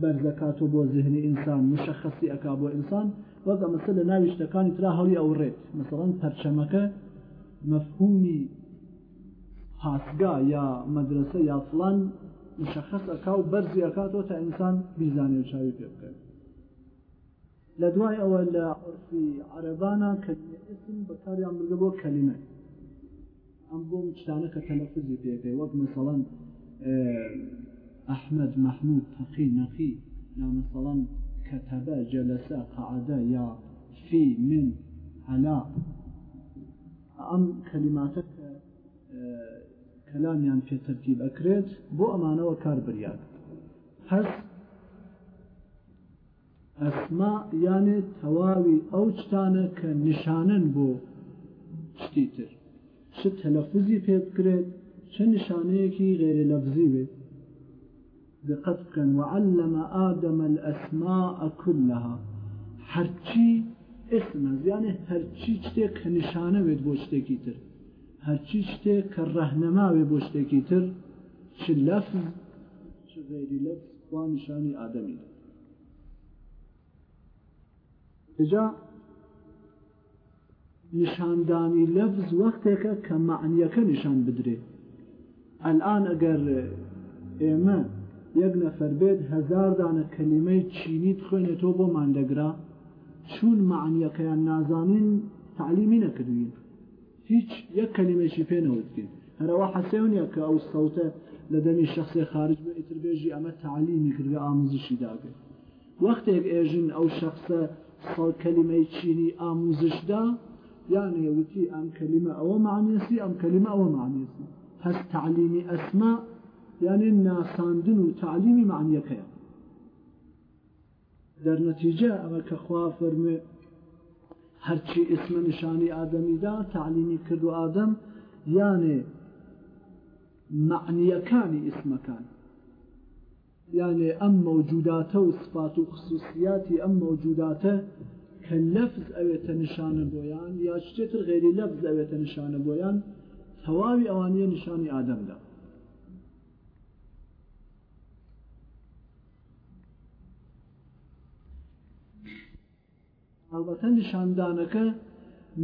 بەرزەکات و بۆ زیهنی ئینسان مشەخصی ئەک بۆ ئینسان وەگە مەسە لە ناوی شتەکانی تررا هەڵی ئەو ڕێت مثلەن پەرچەمەکە مەفهومی هاسگا یا مەدرسە یا فلان مشەخص ئەکا و بەرزی ئەکاتەوە تا ئینسان بیزانێ چاوی پێ بکەن لدواي دوای ئەوە لە عرفی عربانە کەلمە اسم بەکاریان بگە بۆ کەلیمە ئەم بۆم شتانە کە تەلەفزی پێەکەی وەک مثەڵەن اه، ئەحمد مەحمود تەقی نەقی یا مثەڵەن کەتەبە جەلەسە قەعدە یا فی من علا ئەم کەلیماتە کە اه، کەلامیان پێتەرتیب ئەکرێت بۆ ئەمانەوە کاربریات هەست ئەسما یانێ تەواوی ئەو شتانە کە نیشانن بۆ شتی تر چ تەلەفزی پێ بکرێت چه نشانەیەکی غێرە لەفزی بێت دقت بکەن وعلمە ئادەمە ئەسما ئەکلها هەرچی ئسمە زیانێ هەرچی شتێک کە نیشانە بێت بۆ شتێکی تر هەرچی شتێک کە ڕەهنەماوێ بۆ شتێکی تر چ لەفز چ غێری لەفز وانیشانی ئادەمی دجا نیشاندانی لەفز وەختێکە کە معنیەکە نیشان بدرێ ئەلان ئەگەر ئێمە یەک نەفەر بێت هەزاردانە کەلیمەی چینی خوێنێتەوە بۆ ماندەگرا چون معنیەکەیان نازانین تعلیمی نەکردوین هیچ یەک کەلیمێکی پێنەوتگین هەروە حەسێونە کە ئەو سەوتە لە دەمی شخصی خارج بە ئیتربێژی ئەمە تعلیمی کردگە ئامزشی داگەێت وەختێک ئێژن ئەو شخصە کەلیمەی چینی ئاموزشدا یانێ وتی ئەم کەلیمە ئەوە معنیسی ئەم کەلیمە ئەوە معنیسی هەست تعلیمی ئەسما یانێ ناساندن و تعلیمی معنیەکەیە دەرنەتیجە ئەمە کە خوا فەرمێ هەرچی ئسمە نیشانی ئادەمیدا تعلیمی کرد و ئادەم یانێ معنیەکانی ئسمەکانی یانێ ئەم مەوجوداتە و سپات و خصوصیاتی ئەم مەوجوداتە کە لەفز ئەوێتە نیشانە بۆیان یاچێتر غێری لەفز ئەوێتە نیشانە بۆیان تەواوی ئەوانەیە نیشانی ئادەمدا هەڵبەتە نیشاندانەکە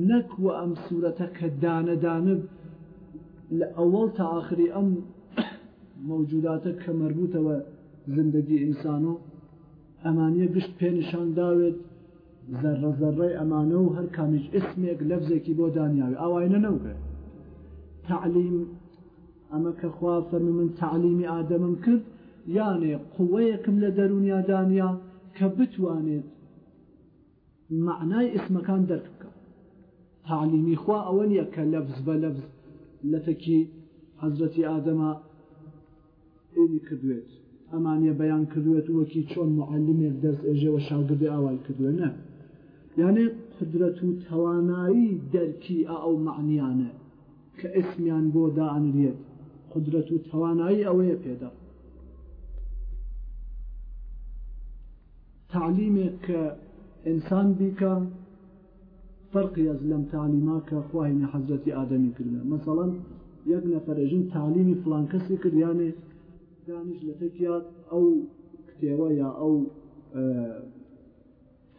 نەکوە ئەم سوورەتە کە دانەدانب لە ئەوەڵ تا آخری ئەم مەوجوداتە کە مربوطەوە زندگی ئینسان و ئەمانە گشت پێنیشان داوێت زەرڕە زەرڕی ئەمانە و هەر کامیش ئسمێک لەفزێکی بۆ دانیاوی ئەوینە نەوگە تعلیم ئەمە کە خوا فەرمی من تعلیمی ئادەمم کرد یانێ قوەیەکم لە دەرونیا دانیا کە بتوانێت معنای ئسمەکان دەرک بکە تعلیمی خوا ئەوە نیە کە لەفز بە لەفز لە تەکی حەزرەتی ئادەما ئێنی کردوێت ئەمانە بەیان کردوێت وەکی چۆن معلمێک دەست ئێژێەوە شاگردی ئاوای کردوێنە یانێ قدرەت و توانایی دەرکی ئەو معنیانە کە ئسمیان بۆ داانرێت قدرەت و توانایی ئەوەیە پێدا تعلیمێک کە ئینسان بیکە فەرقی ئەز لەم تعلیما کە خواینە حەزەتی ئادەمی کردە مەسەڵەن یەک نەفەرژین تعلیمی فلانکەسی کردیانێ دانیش لە تێکیات ئەو کتێوە یا ئەو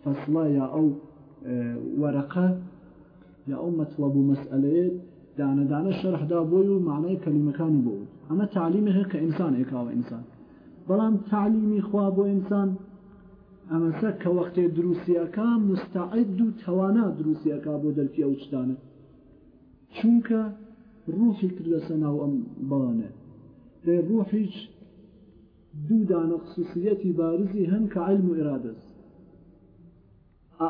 فەسڵە یا ئەو وەرەقە یا ئەو مەطلب و مەسئلەیە دانەدانە شەرحدا بۆی و معنای کەلیمەکانی بۆوت ئەمە تعلیمی هەیە کە ئینسان ێکاوە ئینسان بەڵام تعلیمی خوا بۆ ئینسان ئەمەسە کە وەختێ دروسیەکە مستعد و تەوانا دروسیەکە بۆ دەرکی ئەو شتانە چونکە ڕوحی کرد لەسەر ناو ئەم بانە دێ ڕوحیش دوو دانە خصوصیەتی بارزی هەن کە علم و ئێرادەست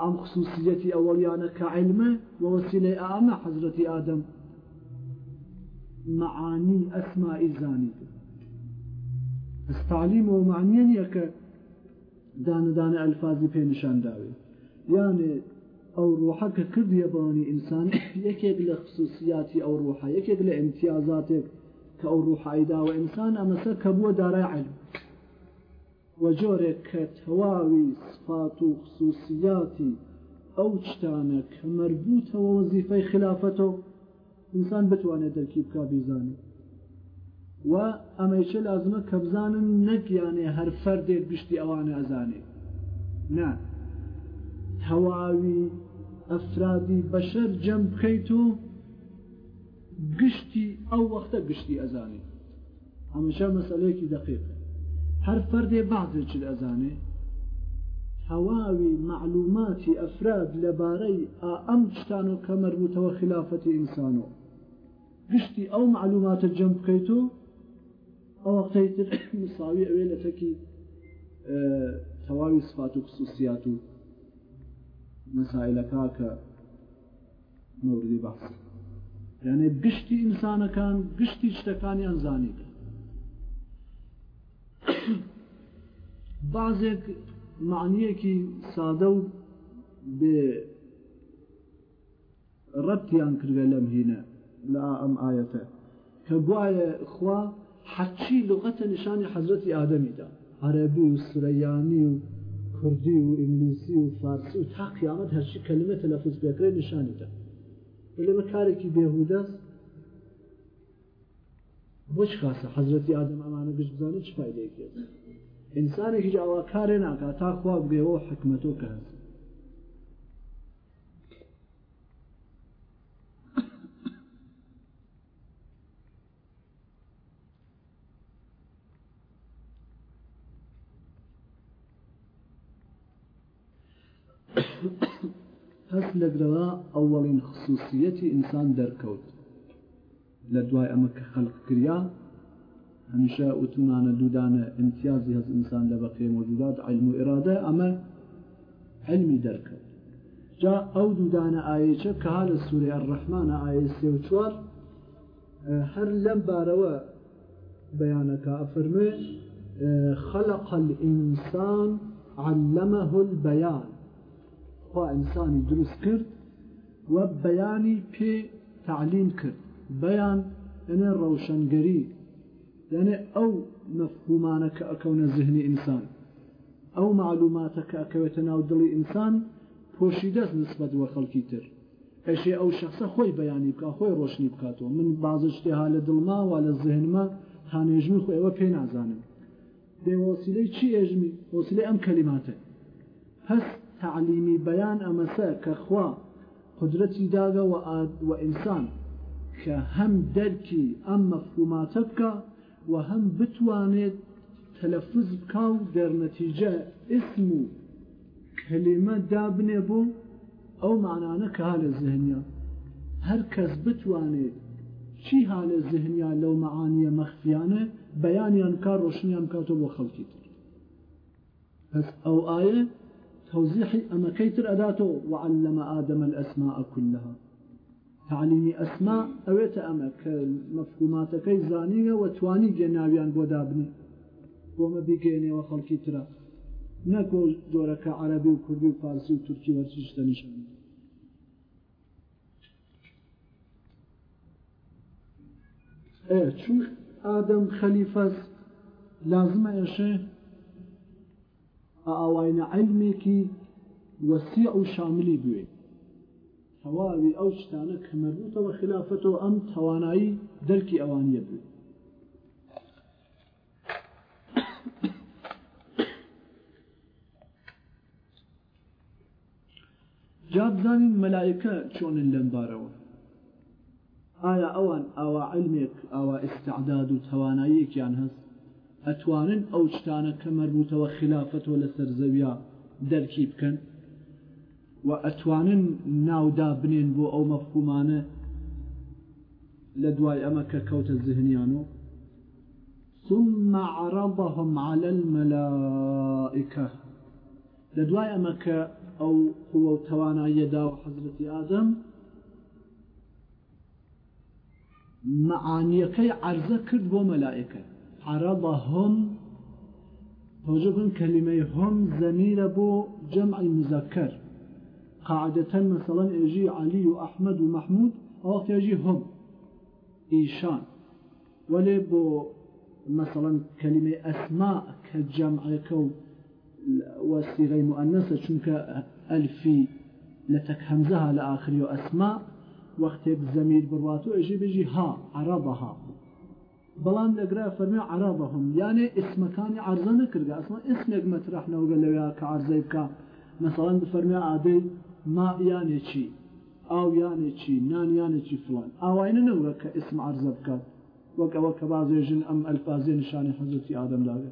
ئەم خصوصیەتی ئەوەڵیانە کە علمە وەوەسیلەی ئامە حەزرەتی ئادەم معانی ئەسمائی زانی ئەستعلیم و معنیە نیە کە دانەدانە ئەلفازی پێنیشانداوێ یانێ ئەو ڕۆحە کە کردیە بەوانی ئینسان یەکێک لە خصوصیاتی ئەو ڕۆحە یەکێک لە ئیمتیازاتێک کە ئەو ڕوحایداوە ئینسان ئەمەسەر کە بووە دارای علم وە جۆرێک کە تەواوی سفات و خصوصیاتی ئەو شتانە کە مەربوتەوە وەزیفەی خلافەتەوە ئینسان بتوانێت دەرکی بک بیزانێت و ئەمەیچە لازمە کە بزانن نەگیانێ هەر فەردێک گشتی ئەوانە ئەزانێ نا هەواوی ئەفرادی بەشەر جەم بخەیت و گشتی ئەو وەختە گشتی ئەزانێت ئەمەشە مەسلەیەکی دقیقە هەر فەردێ بازێکی ئەزانێ هەواوی معلوماتی ئەفراد لەبارەی ئەم شتان و کە مەربوتەوە خلافەتی ئینسانەوە گشتی ئەو معلوماتە جەم بکەیت و ئەوەقتەی تر مساوی ئەوێ لە تەکی تەواوی سفات و خصوصیات و مەسایلەکە کە موردی بەخص یانێ گشتی ئینسانەکان گشتی شتەکانیان زانیت بازێک معنیەکی سادە و بێ ڕەتیان کردە لەم هینە لا ئەم ئاەتە کە گوایە خوا حەچی لغەتە نیشانی حەزرەتی ئادەمیدا عەرەبی و سرەیانی و کوردی و ئینگلیسی و فارسی و تا قیامەت هەرچی کەلمە تەلەفوز بێکرێ نیشانیدا لەمە کارێکی بێهودەست بۆ چکاسە حەزرەتی ئادەم ئەمانە گشت بزانە چ پایدەیەکێت ئینسانێکی جاوا کارێ ناکا تاخوا بێەوە حکمەتۆ کە هەست هەست لەگرەوە ئەوەڵین خصوصیەتی ئینسان دەرکەوت لدواي أمك خلق کە همشاء وتمانا دودانا وتمانە دوودانە امتیازی لبقية موجودات لە بەقیێ مۆجودات علم و ئێرادە ئەمە علمی دەرکەوت جا ئەو دوودانە ئاەیەچە کە لە سووریا ڕەحمانە ئاە سێ و چوار هەر لەم بارەوە بەیانەکە ئەفرمێ خەلق الئینسان علەمە هل بەیان خوا ئینسانی بەیان ئەنە ڕەوشنگەری دەنێ ئەو مەفهومانە کە ئەکەونە زیهنی ئینسان ئەو معلوماتە کە ئەکەوێتە ناو دڵی ئینسان پۆشی دەست نسبەت وە خەڵکی تر ئەشێ ئەو شخصە خۆی بەیانی بکە خۆی ڕۆشنی بکاتەوە من بازشتێها لە دڵما و لە زهنما هانێژمی خۆ ئێوە پێ نازانم دێوەسیلەی چی ئێژمی وسیلێ ئەم کەلیماتە هەست تعلیمی بەیان ئەمەسە کە خوا قدرەتی داگە و ئینسان کە هەم دەرکی ئەم مەفکوماتە بکە و هەم بتوانێت تەلەفز بکە و دەرنەتیجە ئسم و کلمە دابنێ بوو ئەو معنانە کە لە زهنیا هەر کەس بتوانێت چی ها لە زهنیا لەو معانیە مەخفیانە بەیانیان کار ڕۆشنیان کاتەوە بۆ خەڵکی تر ئەو ئاە توزیحی ئەمەکەی تر ئەداتەوە وعلمە ئادەمە ئەسما ئەکلها تعلیمی ئەسما ئەوێتە ئەمە کە مەفکوماتەکەی زانینەوە توانی گێناویان بۆ دابنی بۆمە بگەێنێەوە خەڵکی ترە نەکۆ دۆرەکە عەربی و کوردی و پارسی و تورکی وەرزیشتە نیشانی چون ئادەم خەلیفەس لازمە ئێشێ ئاواینە عەلمێکی وەسی ئەو شاملی بوێت تەواوی ئەو شتانە کە مەربوتەوە خلافەتەوە ئەم توانایی دەرکی ئەوانە بوو جا بزانین مەلایەکە چۆنن لەم بارەوە ئایا ئەوان ئاوا علمێک ئاوا ئستعداد و تواناییەکیان هەست ئەتوانن ئەو شتانە کە مەربوتەوە خلافەتەوە لە سەر زەویا دەرکی بکەن واتوانن ئەتوانن ناودا بو أو ئەو لدواي لە دوای ئەمە کە ثم عرضهم على الملائكة لدواي أمك أو هو توانا يدا وحضرة آدم كي عرض بو ملائكه عرضهم توجبن كلمة هم زميل بو جمع مذكر قاعدة مثلا يجي علي وأحمد ومحمود وقت يجي هم إيشان ولی بو مثلا كلمة أسماء كجمع كو وصيغة مؤنسة چونك ألفي لتك همزها لآخر أسماء وقت زميل برواتو اجي بيجي ها عربها بلان لقراء فرمي عربهم يعني اسم كان عرضا نكرقا اصلا اسمك مطرح نوغا لويا كعرضه مثلا بفرمي عادي ما یانێکی ئاو یانێکی نانیانێکی فلان ئاواینە نەوە کە ئسم عرزە بکات وەک ئەوە کە بازێژن ئەم ئەلفازێ نیشانی حەزتی ئادەم داگە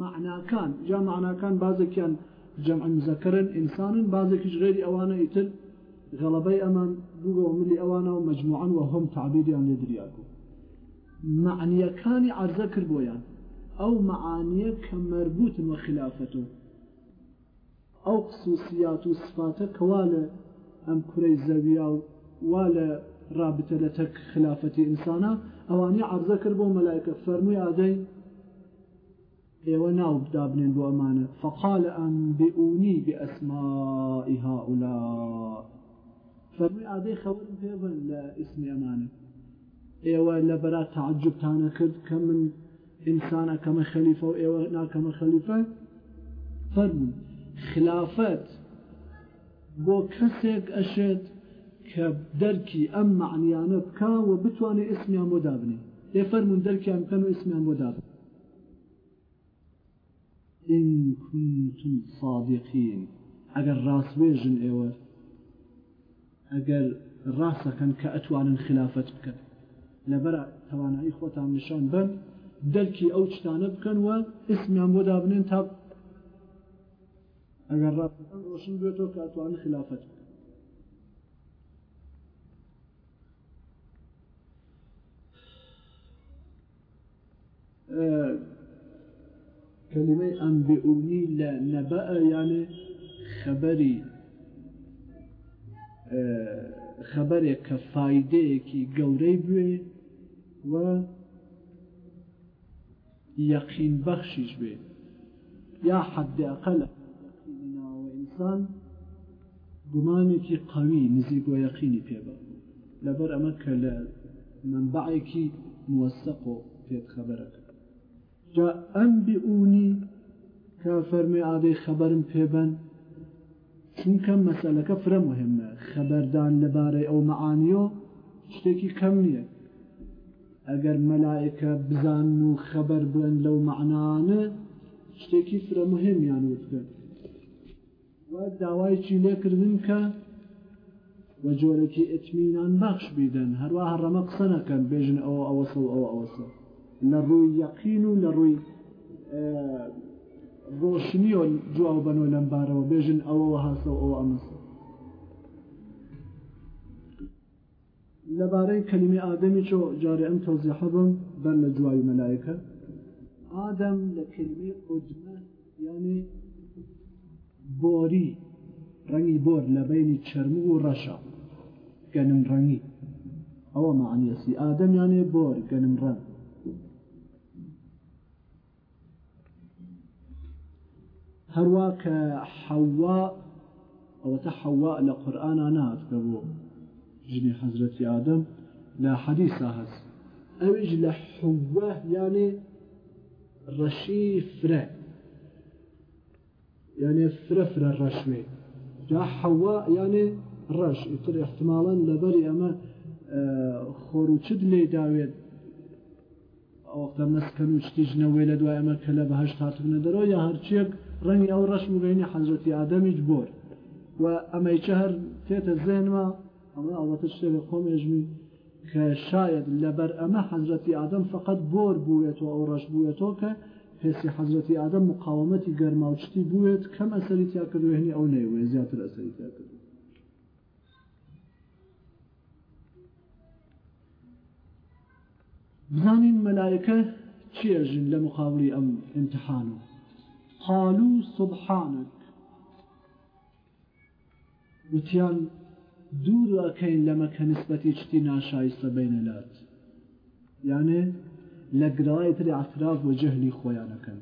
معناکان جا معناکان بازێکیان جەمع مزەکەرن ئینسانن بازێکیش غێری ئەوانە ئیتر غەڵبەی ئەمان بووەوە ملی ئەوانە و مجموعان وە هەم تعبیریان لێ دریاکو معنیەکانی عرزە کرد بۆیان ئەو معانیە کە مربوطن وە خلافەتەوە ئەو قسوسیات و سفاتە کەوا لە ئەم کوەی زەویا و وا لە رابطە لە تەک خلافەتی ئینسانە ئەوانی عرضە کرد بۆ مەلایکە فەرمووی ئادەی ئێوە ناو بدابنێن بۆ ئەمانە فەقال ئەم بئونی بئسمائی هاولا فەرمووی ئادەی خەورم پێ بن لە ئیسمی ئەمانە ئێوە لە بەرا تعجبتانە کرد کە من ئینسانە کەمە خەلیفە و ئێوە ناکەمە خەلیفە فەرمووی خلافەت بۆ کەسێک ئەشێت کە دەرکی ئەم معنیانە بکوە بتوانێت ئسمیان بۆ دابنێ لێ فەرمونون دەرکیان بکەن و ئسمیان بۆ دابن إن كنتم صادقين ئەگەر ڕاستێژن ئێوە ئەگەر ڕاستەکەن کە ئەتوانن خلافەت بکەن لەبەر توانایی خۆتان نیشان بن دەرکی ئەو چتانە بکەن وە ئسمیان بۆ دابنێن تا ئەگەر ڕاستەکان ڕۆشن بێتەوە کە ئەتوان خلافەت اه، کەلیمەی ئەم بئونی لنبع یعنی خبری اه، خەبەری خەبەرێک فایده فیدەیەکی گوری بوی و یقین بەخشیش بوی یا حد حەدەقەلە کوردستان گومانێکی قوی نزیک و یەقینی پێبە لەبەر ئەمە کە لە منبعێکی موەسەق و پێت خەبەرەکە جا ئەم بئونی کە فەرمی عادەی خەبەرم پێبەن چونکە مەسەلەکە فرە مهمە خەبەردان لەبارەی ئەو مەعانیۆ شتێکی کەم نییە ئەگەر مەلایەکە بزان و خەبەر بن لەو معناانە شتێکی فرە مهمیان وتکرد داوایکی لێکردن کە بە جۆرەی ئەتمینان بەخش بیدەن هەروە هەڕەمە قسە نەکەن بێژن ئەوە ئەوەسە و ئەوە ئەوەسە لە ڕووی یەقین و لە ڕووی ڕۆشنیۆ جووا بنەوە لەمبارەوە بێژن ئەوەوە هاسە و ئەوە ئەمەسە لەبارەی کەلیمی ئادەمی چۆ جارێ ئەم تەوزیحە بم بەر لە جوای مەلایەکە ئادەم لە کلمی قودمە یعنی بوري ڕەنی بور لە بینی چرممو و ڕەشە گەنم ڕەنی ئەوە معنیەسی ئادەمیانێ بۆر گەنم ڕەنگ هەروە کە حەوا ئەوەتە حەوا لە قورآنا ناتکە بۆ ژنی حەزرەتی ئادەم لە حەدیسا هەست ئەویش لە حوە یانێ یانێ فرەفرە ڕەشمێ جا حەوا یانێ ڕەش ئیتر احتمالان لەبەری ئەمە خۆروچد لێداوێت ئەوختە مەسکەن و شتیش نەوەی لە دوای ئەمە کە لە بەهشت هاتونە دەرەوە یا هەرچیەک ڕەنگی ئەو ڕەشم بینی حەزەتی ئادەمیج بۆر و ئەمەیچە هەر تێتە زێنمە ئەمە ئەوەتە شتێک خۆمێژمی کە شاید لەبەر ئەمە حەزەتی ئادەم فقط بۆر بووێتەوە ئەو ڕەش بووێتەوە کە حسی حەزەتی ئادەم مقاومەتی گەرماوچتی بووێت کەم ئەسەری تیاکردوێنی ئەو نەیوێ زیاتر ئەسەری تیاکرد بزانین مەلایەکە چێژن لە مقاولی ئەم امتحان و قالو سبحانك وتیان دوور ئەکەین لەمەکە نسبەتی چتی ناشایستە بینەلات یانێ لە گرای تری عتراف و جهلی خۆیانەکەن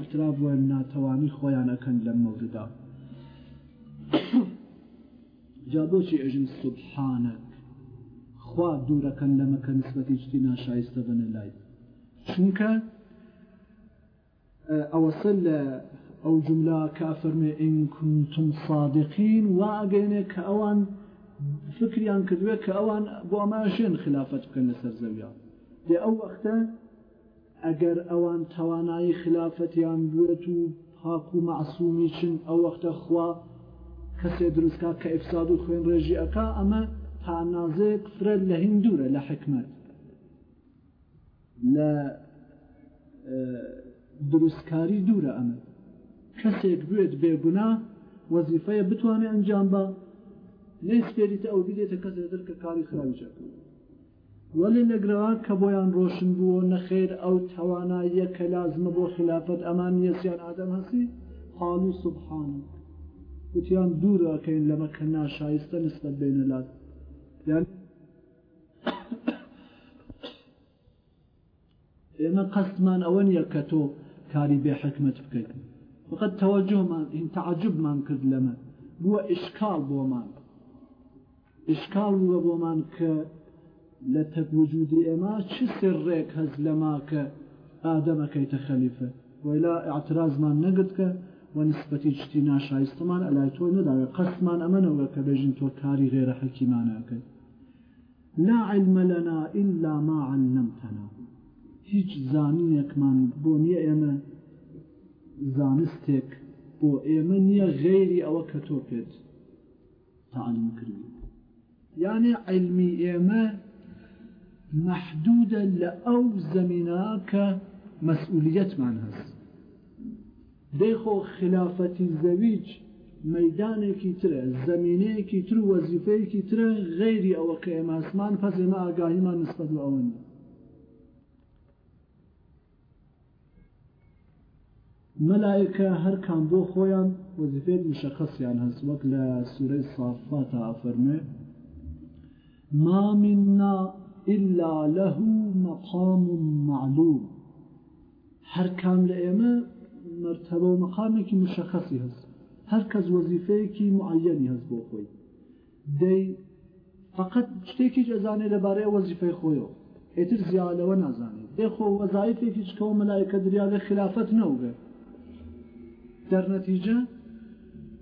عتراف و ناتەوانی خۆیانەکەن لە موردا جا بۆچی ئەژم سوبحانەک خوا دوورەکەن لەمەکە نسبەتی شتی ناشایستە بنە لای چونکە ئەوەسە لە ئەو جملا کافرمێ ئینکتم صادقین و ئەگەینێ کە ئەوان فکریان کردوێت کە ئەوان بۆ ئەماشێن خلافەت بکەن لەسەر زەویان لێ ئەو وەختە ئەگەر ئەوان تەوانایی خلافەتیان بێت و پاک و معسوومی چن ئەو وەختە خوا کەسێ دروستکە کە ئفساد و خوێن ڕێژی ئەک ئەمە تانازەیەک فرە لە هندورە لە حکمت لە دروستکاری دوورە ئەمە کەسێک بێت بێگونا وەزیفەیە بتوانێت ئەنجام بە لێ سپێریتە ئەو بێتە کەسێ دەر کە کاری خراویجەکە وەلی نەگرەوان کە بۆیان ڕۆشن بووە نەخێر ئەو تەواناییە کە لازمە بۆ خلافەت ئەمان یەسیان ئادەم هەسی قالو سبحانك وتیان دووراکەین لەمە کە ناشایستە نسبەت بینە لات یان ئێمە قەستمان ئەوەن یە کە تۆ کاری بێحکمت بکەیت فقط تەواجهمان ئین تعجبمان کرد لەمە بووە ئشکال بۆمان ئشکال بووە بۆمان کە لە تەکوجودی ئێمە چ سرڕێک هەز لەما کە ئادەمەکەیتە خەلیفە وەلا ئاعترازمان نەگت کە وەنسبەتی شتی ناشایستمان ئەلای تۆ نەداوێت قەستمان ئەمەنەوە کە بێژین تۆ کاری غێرە حەکیمانەکەی لا علم لنا إلا ما علمتنا هیچ زانینێکمان بۆ نییە ئێمە زانستێک بۆ ئێمە نییە غێری ئەوە کە تۆ پێت تعلیم کردی یانێ علمی ئێمە محدودە لە ئەو زەمینە کە مەسئولیتمان هەست دەیخۆ خلافەتی زەویج مەدانێکی ترە زمینەیەکی تر و وەزیفەیەکی ترە غێری ئەوە کە ئێماسمان پەزێمە ئاگاهیمان نسبەت بە ئەوە نیە مەلایکە هەر کام بۆ خۆیان وەزیفێت مشەخصیان هەست وەک لە سوورەی سافات ئافەرمێ ما منا إلا له مقام معلوم هر كام لأما مرتبة ومقامك مشخصي هست هر كز وظيفيك معيني هست بو خوي دي فقط شتێکیش ئەزانێ لەبارەی وەزیفەی خۆیەوە هێتر زیالەوە نازانێت دێخۆ وەزایفێکی چکەوە مەلایکە دریا لە خلافەت نەوگە دەرنەتیجە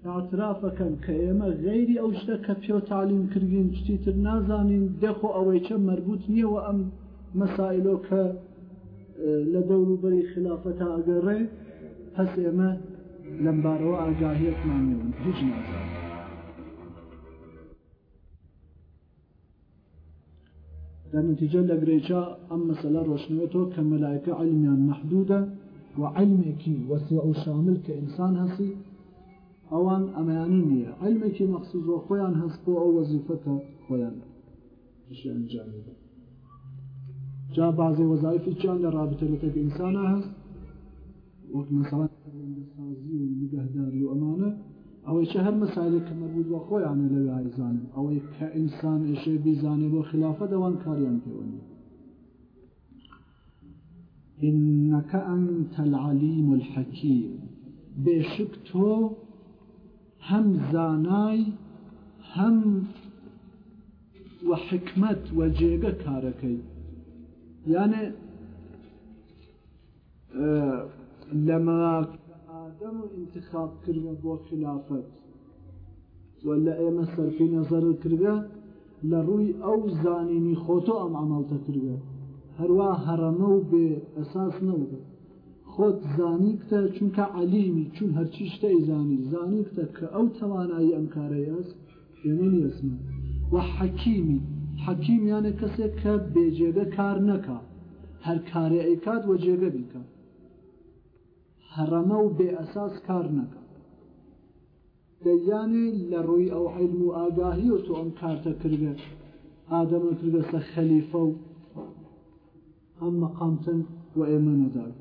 ئاعترافەکەم کە ئێمە غێری ئەو شتە کە پێ تعلیم کردین شتیتر نازانین دەخۆ ئەوەی چە مربوط نییەوە ئەم مەسایلۆ کە لە دەوروبەری خلافەتە ئەگەڕێ هەس ئێمە لەمبارەوە ئاگاهیەتمانێون هیچ نازان نتیجە لە گرێجا ئەم مەسەلا ڕۆشنوێتەوە کە مەلایکە علمیان محدودە و علمێکی وەسی ئەو شامل کە ئینسان هەسی ئەوان ئەمەیانە نییە ئەلمێکی مەخصوزۆ خۆیان هەست بۆ ئەو وەزیفەتە خۆیان ئەنجامی جا بازێ وەزایفی چیان لە رابطەکە ئینسانە هەست وەک مەسەڵەن سازی و نگەهداری و ئەمانە ئەوەی چه هەر مەسایلێک کە مەبوود بە خۆیانە لە ئایزانن ئەوەی کە ئینسان ئێشێ بیزانێ بۆ خلافە دەوان کاریان پێوەنی إنك أنت العليم الحكيم بشك هم زانای هم وە حکمت وە جێگە کارەکەی یانێ اه، لەمە ئادەم انتخاب کردە بۆ خلافەت ولا لە ئێمە سەرفی نەزەر کردە لە ڕووی ئەو زانینی خۆتۆ ئەم عمەڵتە کردە هەروە هەرەمە و بێ ئەساس نەوە خۆت زانی کتە چونکە علیمی چون هەرچی شتەی زانی زانی کتە کە ئەو تەوانایی ئەم کارەیەست ئێمە نیسمە و حەکیمی حەکیم یانە کەسێک کە بێجێگە کار نەکا هەر کارێ ئەیکات وە جێگە بیکە هەڕەمە و بێ ئەساس کار نەکە دەیانێ لە ڕووی ئەو حیلم و ئاگاهی و تۆ ئەم کارتە کردێ ئادەمە کردە سە خەلیفە و ئەم مەقامتن و ئێمە نەداوێت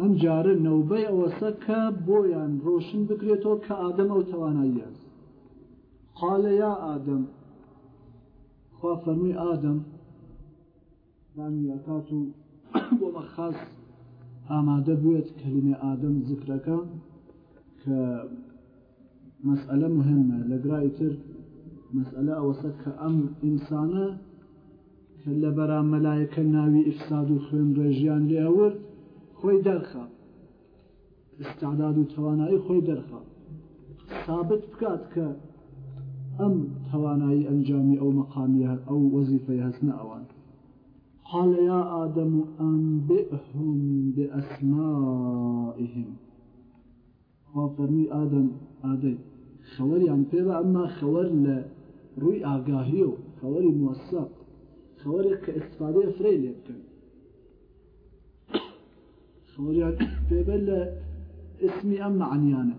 ئەم جارە نەوبەی ئەوەسە کە بۆیان ڕۆشن بکرێتەوە کە ئادەم ئەو توانایی هەست قالە یا ئادەم خوا فەرمووی ئادەم نامیەکات و بۆمە خاص ئامادە بوێت کەلیمە ئادەم زکرەکە کە مەسئلە مهمە لە گرای تر مەسئلە ئەوەسە کە ئەم ئینسانە کە لە بەرام مەلایەکە ناوی ئیفساد و خوێن ڕێژیان لێ ئەورد خوي درخا استعداد و خوي درخا ثابت بكات کە ام توانایی ئەنجامی او مەقامی او وظيفه هەستنە ئەوان قال يا آدم أنبئهم بأسمائهم وفرمي آدم آدم خەوەری ئەم پێوە اما خەوەر لا روي ئاگاهی و خەوەری مووسق خەوەرێک کە ئستفادەی سۆریان پێبێت لە اسمی ئەم معنیانە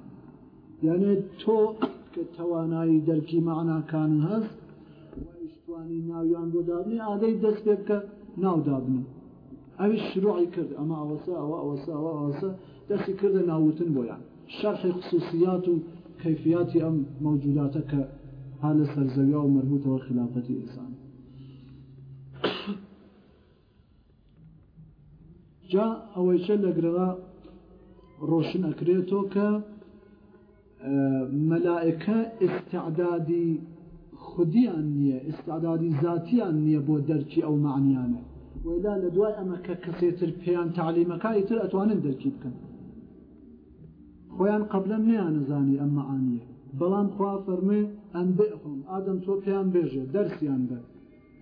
یانێت تۆ کە توانایی دەرکی معناکان هەست وشتوانی ناویان بۆدابنی ئادەی دەست پێ بکە ناودابنی ئەوی شروعی کرد ئەمە ئەوەسە ئەوە ئەوەسە ئەوە ئەوەسە دەستی کردە ناوتن بۆیان شەرحی خصوصیات و کەفیاتی ئەم مەوجوداتە کە هە لە سەرزەویا و مربوطەوە خلافەتی ئێسان جا ئەوەیچە لەگرەوە ڕۆشن ئەکرێتەوە کە مەلائەکە ئستعدادی خودیان نییە ئستعدادی زیاتیان نییە بۆ دەرکی ئەو معنیانە ولا لە دوای ئەمە کە کەسێتر پێیان تعلیمەکانی تر ئەتوانن دەرکی بکەن خۆیان قبلە نیان نزانی ئەم معانیە بەڵام خوا فەرمێ ئەم بخۆم ئادەم تۆ پێیان بێژێ دەرسیان بە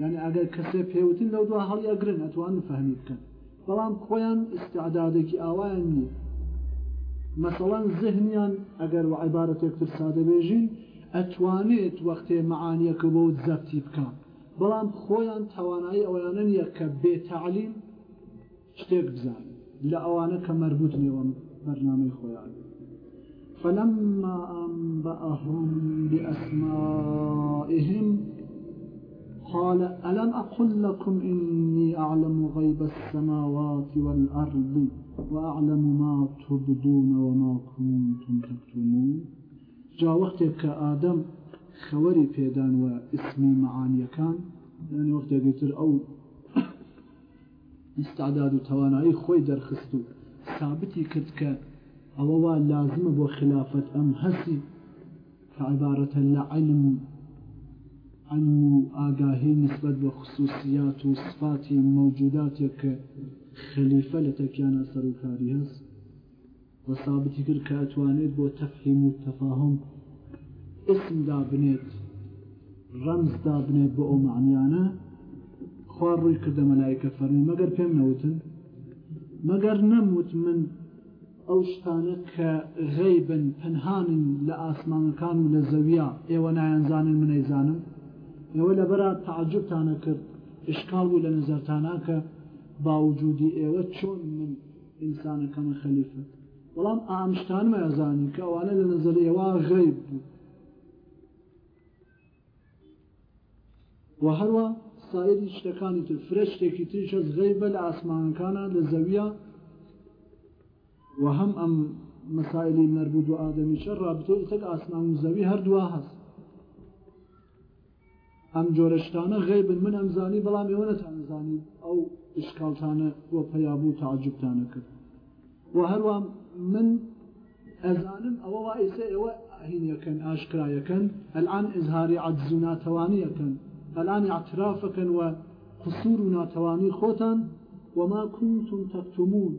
یعنی ئەگەر کەسێ پێوتین لەو دو هەڵی ئەگرن ئەتوانن فەهمی بکەن بەڵام خۆیان استعدادێکی ئاوایان نیە مەسەڵەن زهنیان ئەگەر و عیبارەتێکتر سادەبێژین ئەتوانێت وەختێ معانیەکە بۆ زەفتی بکە بەڵام خۆیان توانایی ئەویانە نیە کە بێتەعلیم شتێک بزان لە ئەوانە کە مەرگوت نێوەم بەرنامەی خۆیان فلما أنبأهم بأسمائهم قال ألم أقل لكم إني أعلم غيب السماوات والأرض وأعلم ما تبدون وما كنتم تكتمون جاء وقتك آدم خوري بيدان واسمي معاني كان يعني وقت يقول أو استعداد أي خوي درخستو ثابتي كتك أولا لازم بو خلافة أم هسي فعبارة لعلم علم و ئاگاهی نسبت بە خصوصیات و سفاتی مەوجوداتێک کە خەلیفە لە تەکیانە سەرکاری هەست بە سابتی کرد کە ئەتوانێت بۆ تەفحیم و تەفاهم اسمدا بنێت ڕەمزدا بنێت بۆ ئەو معنیانە خوا ڕووی کردە مەلایکە فەرمی مەگەر پێم نەوتن مەگەر نەموت من ئەو شتانە کە غەیبن پەنهانن لە ئاسمانەکان و لە زەویا ئێوە نایەنزانن منەیزانم ئێوە لەبەرا تعجبتانە کرد اشکال بوو لە نظرتانا کە باوجودی ئێوە چۆن من ئینسانەکەمە خەلیفە بەڵام ئامشتان مەزانی کە ئەوانە لە نظر ئێوە غەیب بوو و هەروە سایری شتەکانی تر فرە شتێکی تریشەز غەیبە لە ئاسمانەکانە لە زەویە و هەم ئەم مەسایلی مەربوو و ئادەمیشە ڕابتۆ تەک ئاسمان و زەوی هەردووا هەست ئەم جۆرە شتانە غێبن من ئەمزانی بەڵام ئێوە نەتانزانی ئەو ئشکالتانە وە پەیابوو تعجبتانە کرد و هەروە من ئەزانم ئەوە وایسە ئێوە هینەکەن ئاشکرایەکەن ئەلان ئزهاری عجز و ناتەوانیەکەن ئەلانی ئاعترافەکەن وە قسوور و ناتەوانی خۆتان وما كنتم تكتمون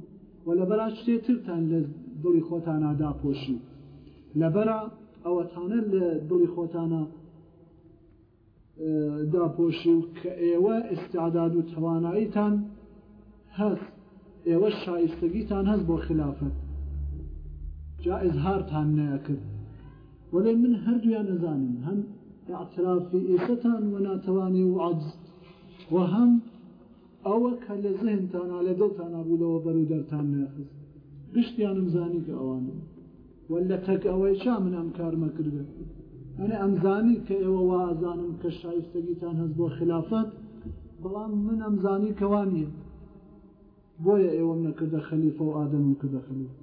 و لەبەر شتێترتان لە دڵی خۆتانە داپۆشی لەبەر ئەوەتانە لە دڵی خۆتانە داپۆشی و کە ئێوە ئستعداد و تواناییتان هەست ئێوە شایستگیتان هەست بۆ خلافەت جا ئزهارتان نەیەکرد وەڵێ من هەردوویان نەزانم هەم اعترافی ئێستان و ناتوانانی و عجز و هەم ئەوە کە لە زهنتانە لە دڵتانە بوولەوە بەرو دەرتان نەخست گشتیانم زانی کە ئەوانم وە لە تەک ئەوەی چا من ئەم کارمە کردێت منە ئەمزانی کە ئێوە وازانم کە شایستگیتان هەست بۆ خلافەت بەڵام من ئەمزانی کەوانە بۆیە ئێوەم نەکردە خەلیفە و ئادەم و کردە خەلیف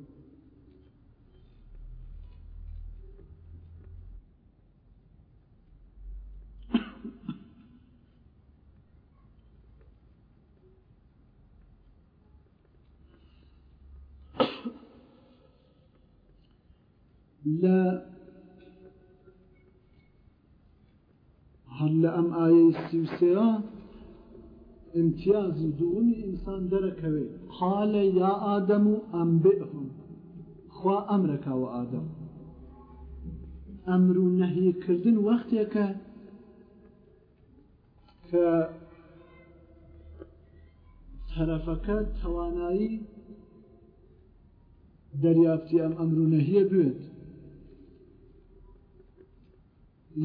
لە هەر لە ئەم ئایەی سیوسەیە امتیازی دووەمی ئینسان دەرەکەوێت قالە یا ئادەم و ئەم بئهم خوا ئەمرەکەوە ئادەم ئەمر و نەهیکردن وەختێکە کە تەرەفەکە توانایی دەریافتی ئەم ئەمر و نەهیە بێت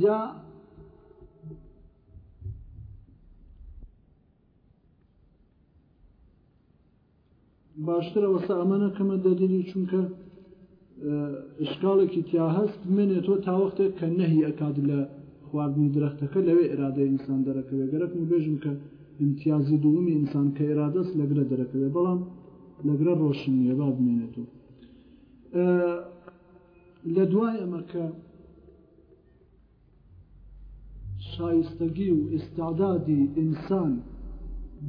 یا باشترەوەستا ئەمەە کەمە دەدێنی چونکە شکالێکی تیا هەست منێتەوە تاوەختێک کە نەهی ئەکات لە خواردنی درەختەکە لەوێ ئێرادە ئینسان دەرەکەوێ گەرەک بێژم کە امتیازی دووەمی ئینسان کە ئێرادەست لەگرە دەرەکەوێ بەڵام لەگرە ڕۆشنیە با بمێنێتەوە لە دوای ئەمە کە شایستگی و ئستعدادی ئینسان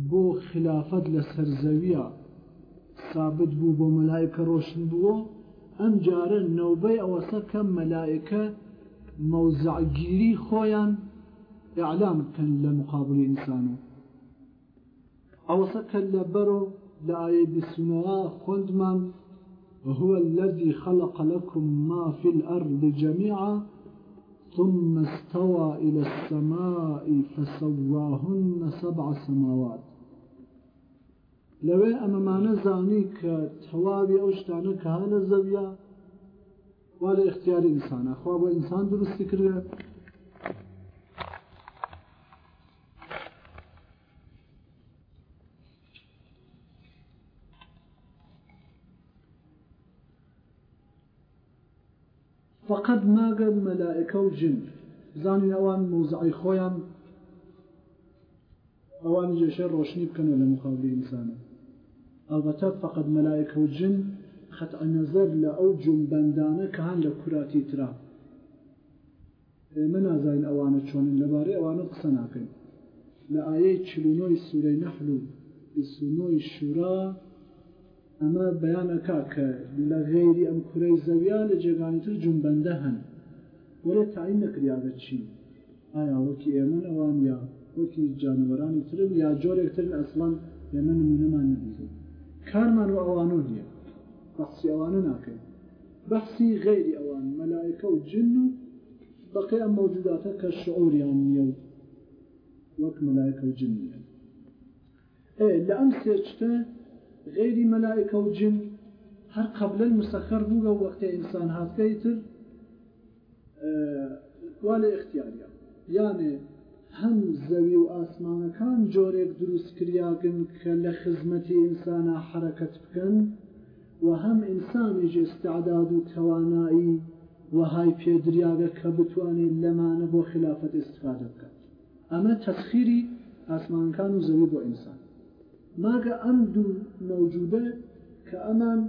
بۆ خلافەت لە سەرزەویە ثابت بو بو ملائكه روشن بو ام جاره نوبه او کەم ملائكه موزع جيري ئەعلام اعلام كان لمقابل ئینسان او ئەوەسە لبرو لە بەرۆ لە ئاەی بسنەوە الذي خلق لكم ما في الأرض جميعا ثم استوى إلى السماء فسواهن سبع سماوات لەوێ ئەمەمانە زانی کە تەواوی ئەو شتانە کە هەە زەویە وا لە اختیاری ئینسانە خوا بۆ ئینسان درستی کردێ فقط ماگەن مەلائەکە و جن زانین ئەوان موزعی خۆیان ئەوان جێشە ڕۆشنی بکەنەوە لە مخاوی ئینسانە ئەلبەتە فقط مەلایکە و جن خەتە نەزەر لە ئەو جومبندانە کە هەن لە کوراتی ترا من نازانین ئەوانە چۆنن لەبارەی ئەوانە قسە ناکەین لە ئایەی چلونۆی سوورەی نەحل و بیسونۆی شورا ئەمە بەیانەکا کە لە غێری ئەم کوورەی زەویان لە جێگانی تر جومبندە هەن وەرە تاین نەکریاگە چین ئایا وەکی ئێمن ئەوان یا وەکی جانوەرانی ترم یا جۆرێکتر ئەسڵان ئێمە نمونەمان نەبیزن کارمان و ئەوانۆ نییە بەحسی ئەوانە ناکەین بەحسی غێری ئەوان مەلایەکە و جن و بەقی ئەم مەوجوداتە کە شعوریان نییە و وەک مەلایەکە و جن نیە ئێ لە ئەم سێچتە جن قبل المسخر بووگە وقت إنسان هاتکەی كيتر وال اختیاریە هەم زەوی و ئاسمانەکان جۆرێک دروستکریاگن کە لە خزمەتی ئینسانە حرەکەت بکەن و هەم ئینسانیش ئێستعداد و توانایی وهای پێدریاگە کە بتوانێت لەمانە بۆ خلافەت استفاده بکات ئەمە تەسخیری ئاسمانکان و زەوی بۆ ئینسان ماگە ئەم دوو مەوجودە کە ئەمان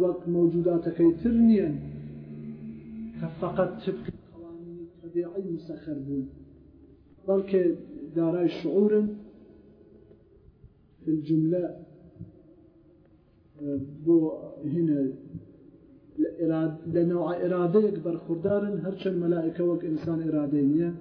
وەک مەوجوداتەکەی تر نییە کە فقط تبکە طبيعي مسخر بون بلك دارای شعور في الجمله اه، بو هنا لإراد لنوع إرادة يكبر خردارا هرش الملائكة وك إنسان إرادينية